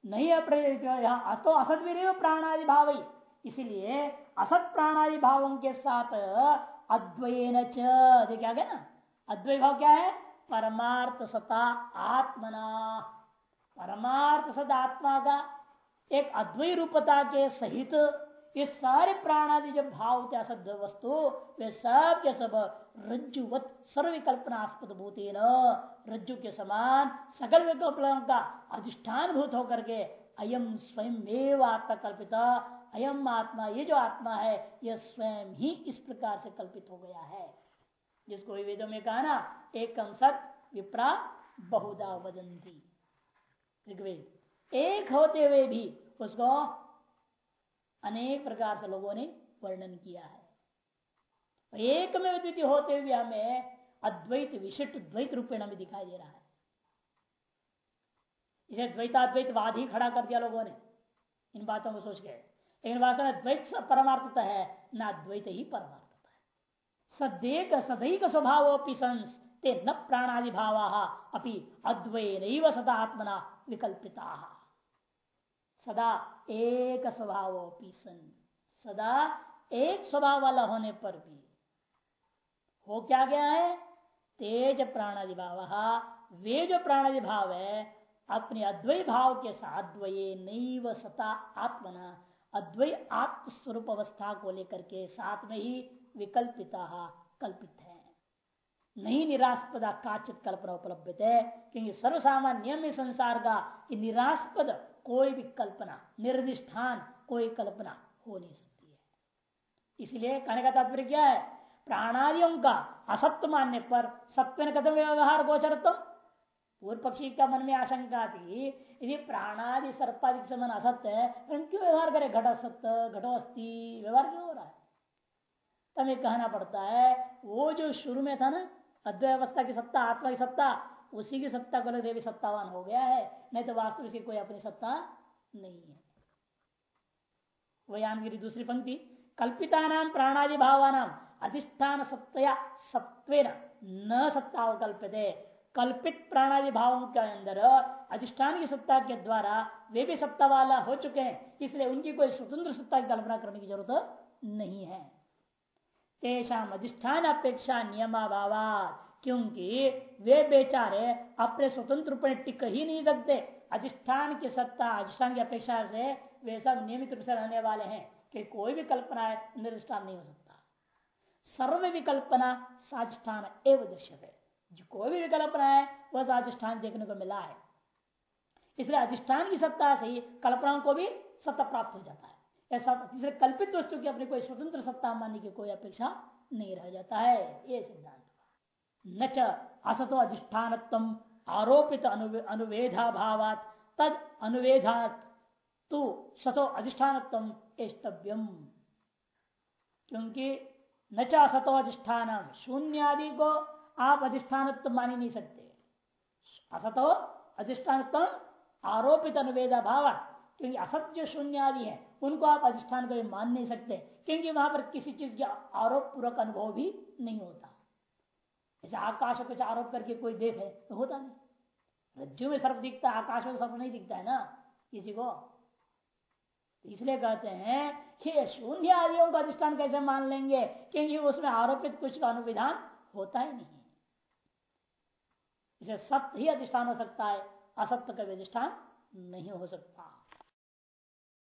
नहीं यहाँ अस्तो असत प्राणादि भाव। इसीलिए असत प्राणादि भावों के साथ अद्वयन क्या गया ना। अद्वै भाव क्या है? परमार्थ सता आत्मना। परमार्थ सद आत्मा का एक अद्वै रूपता के सहित ये सारे प्राणादि जब भाव होते असद वस्तु, वे सब के सब रज्जुवत सर्विकल्पनास्पद भूति न रज्जु के समान सकल विकल्पों का अधिष्ठान भूत होकर के अयम स्वयं आत्मा कल्पित, अयम आत्मा, ये जो आत्मा है यह स्वयं ही इस प्रकार से कल्पित हो गया है। जिसको वेदों में कहा ना एकम सत विप्रा बहुदा वदंती। ऋग्वेद। एक होते हुए भी उसको अनेक प्रकार से लोगों ने वर्णन किया है। एक में द्वितीय होते हुए हमें अद्वैत विशिष्ट द्वैत रूपेण में दिखाई दे रहा है। इसे द्वैताद्वैतवाद ही खड़ा कर दिया लोगों ने। इन बातों को सोच के। लेकिन वास्तव में द्वैत परमार्थता है, ना अद्वैत ही परमार्थता है। सदैक सदैक स्वभाव ते न प्राणादि भाव अपनी अद्वैन सदा आत्मना विकल्पिता। सदा एक स्वभाव सन। सदा एक स्वभाव वाला होने पर भी। हो क्या गया है? तेज प्राणादि भाव वे जो प्राणादि भाव है, अपने अद्वै भाव के साथ द्वये नैव सता आत्मना अद्वै आत्मस्वरूप अवस्था को लेकर के साथ में ही विकल्पिता कल्पित है। नहीं निरास्पदा काचित कल्पना उपलब्ध है, क्योंकि सर्वसामान्य संसार कि निरास्पद कोई भी कल्पना निर्दिष्ठान कोई कल्पना हो नहीं सकती है। इसलिए कहने का तात्पर्य क्या है? प्राणादियों का असत्य मानने पर सत्य कथम व्यवहार गोचरत्व। पूर्व पक्षी का मन में आशंका थी, यदि प्राणादि सर्पादि समान असत्य है तो क्यों व्यवहार करे? घट असत्य घटो अस्थि व्यवहार क्यों हो रहा है? तब कहना पड़ता है, वो जो शुरू में था ना अद्वय अवस्था की सत्ता, आत्मा की सत्ता उसी की सत्ता को देवी सत्तावान हो गया है। नहीं तो वास्तव इसकी कोई अपनी सत्ता नहीं है। वही दूसरी पंक्ति कल्पिता नाम प्राणादि भावानाम अधिष्ठान सत्या सत्व न सत्ता कल्पते कल्पित प्राणादि भावों के अंदर, अधिष्ठान की सत्ता के द्वारा वे भी सत्ता वाला हो चुके हैं, इसलिए उनकी कोई स्वतंत्र सत्ता की कल्पना करने की ज़रूरत नहीं है। तेषाम अधिष्ठान अपेक्षा नियमा नियमाभाव क्योंकि वे बेचारे अपने स्वतंत्र रूप में टिक ही नहीं सकते। अधिष्ठान की सत्ता, अधिष्ठान की अपेक्षा से वे सब नियमित रूप से रहने वाले हैं कि कोई भी कल्पना है निर्दिष्ठान नहीं हो सकता। सर्व विकल्पना साधिष्ठान एवं दृश्य है जो कोई भी विकल्पना है, वह साधिष्ठान देखने को मिला है। इसलिए अधिष्ठान की सत्ता से ही कल्पनाओं को भी सत्ता प्राप्त हो जाता है। ऐसा कल्पित वस्तु की अपनी कोई स्वतंत्र सत्ता मानने की कोई अपेक्षा नहीं रह जाता है। ये सिद्धांत। न च असतो अधिष्ठान आरोपित अनुवेधा भावात तद अनुवेधात तो सतो अधिष्ठान एष्टव्यम। क्योंकि न च असतो अधिष्ठान शून्य आदि को आप अधिष्ठान मान ही नहीं सकते। असतो अधिष्ठान आरोपित अनुवेदा भाव क्योंकि असत्य शून्य आदि है, उनको आप अधिष्ठान कभी मान नहीं सकते। क्योंकि वहाँ पर किसी चीज़ का आरोप पूर्वक अनुभव भी नहीं होता। जैसे आकाश को कुछ आरोप करके कोई देखे तो होता नहीं। रज्जु में सर्प दिखता है, आकाश में सर्प नहीं दिखता है ना, किसी को? इसलिए कहते हैं कि शून्य आदियों का अधिष्ठान कैसे मान लेंगे? क्योंकि उसमें आरोपित कुछ का अनुविधान होता ही नहीं इसे सत्य ही अधिष्ठान हो सकता है, असत्य का अधिष्ठान नहीं हो सकता।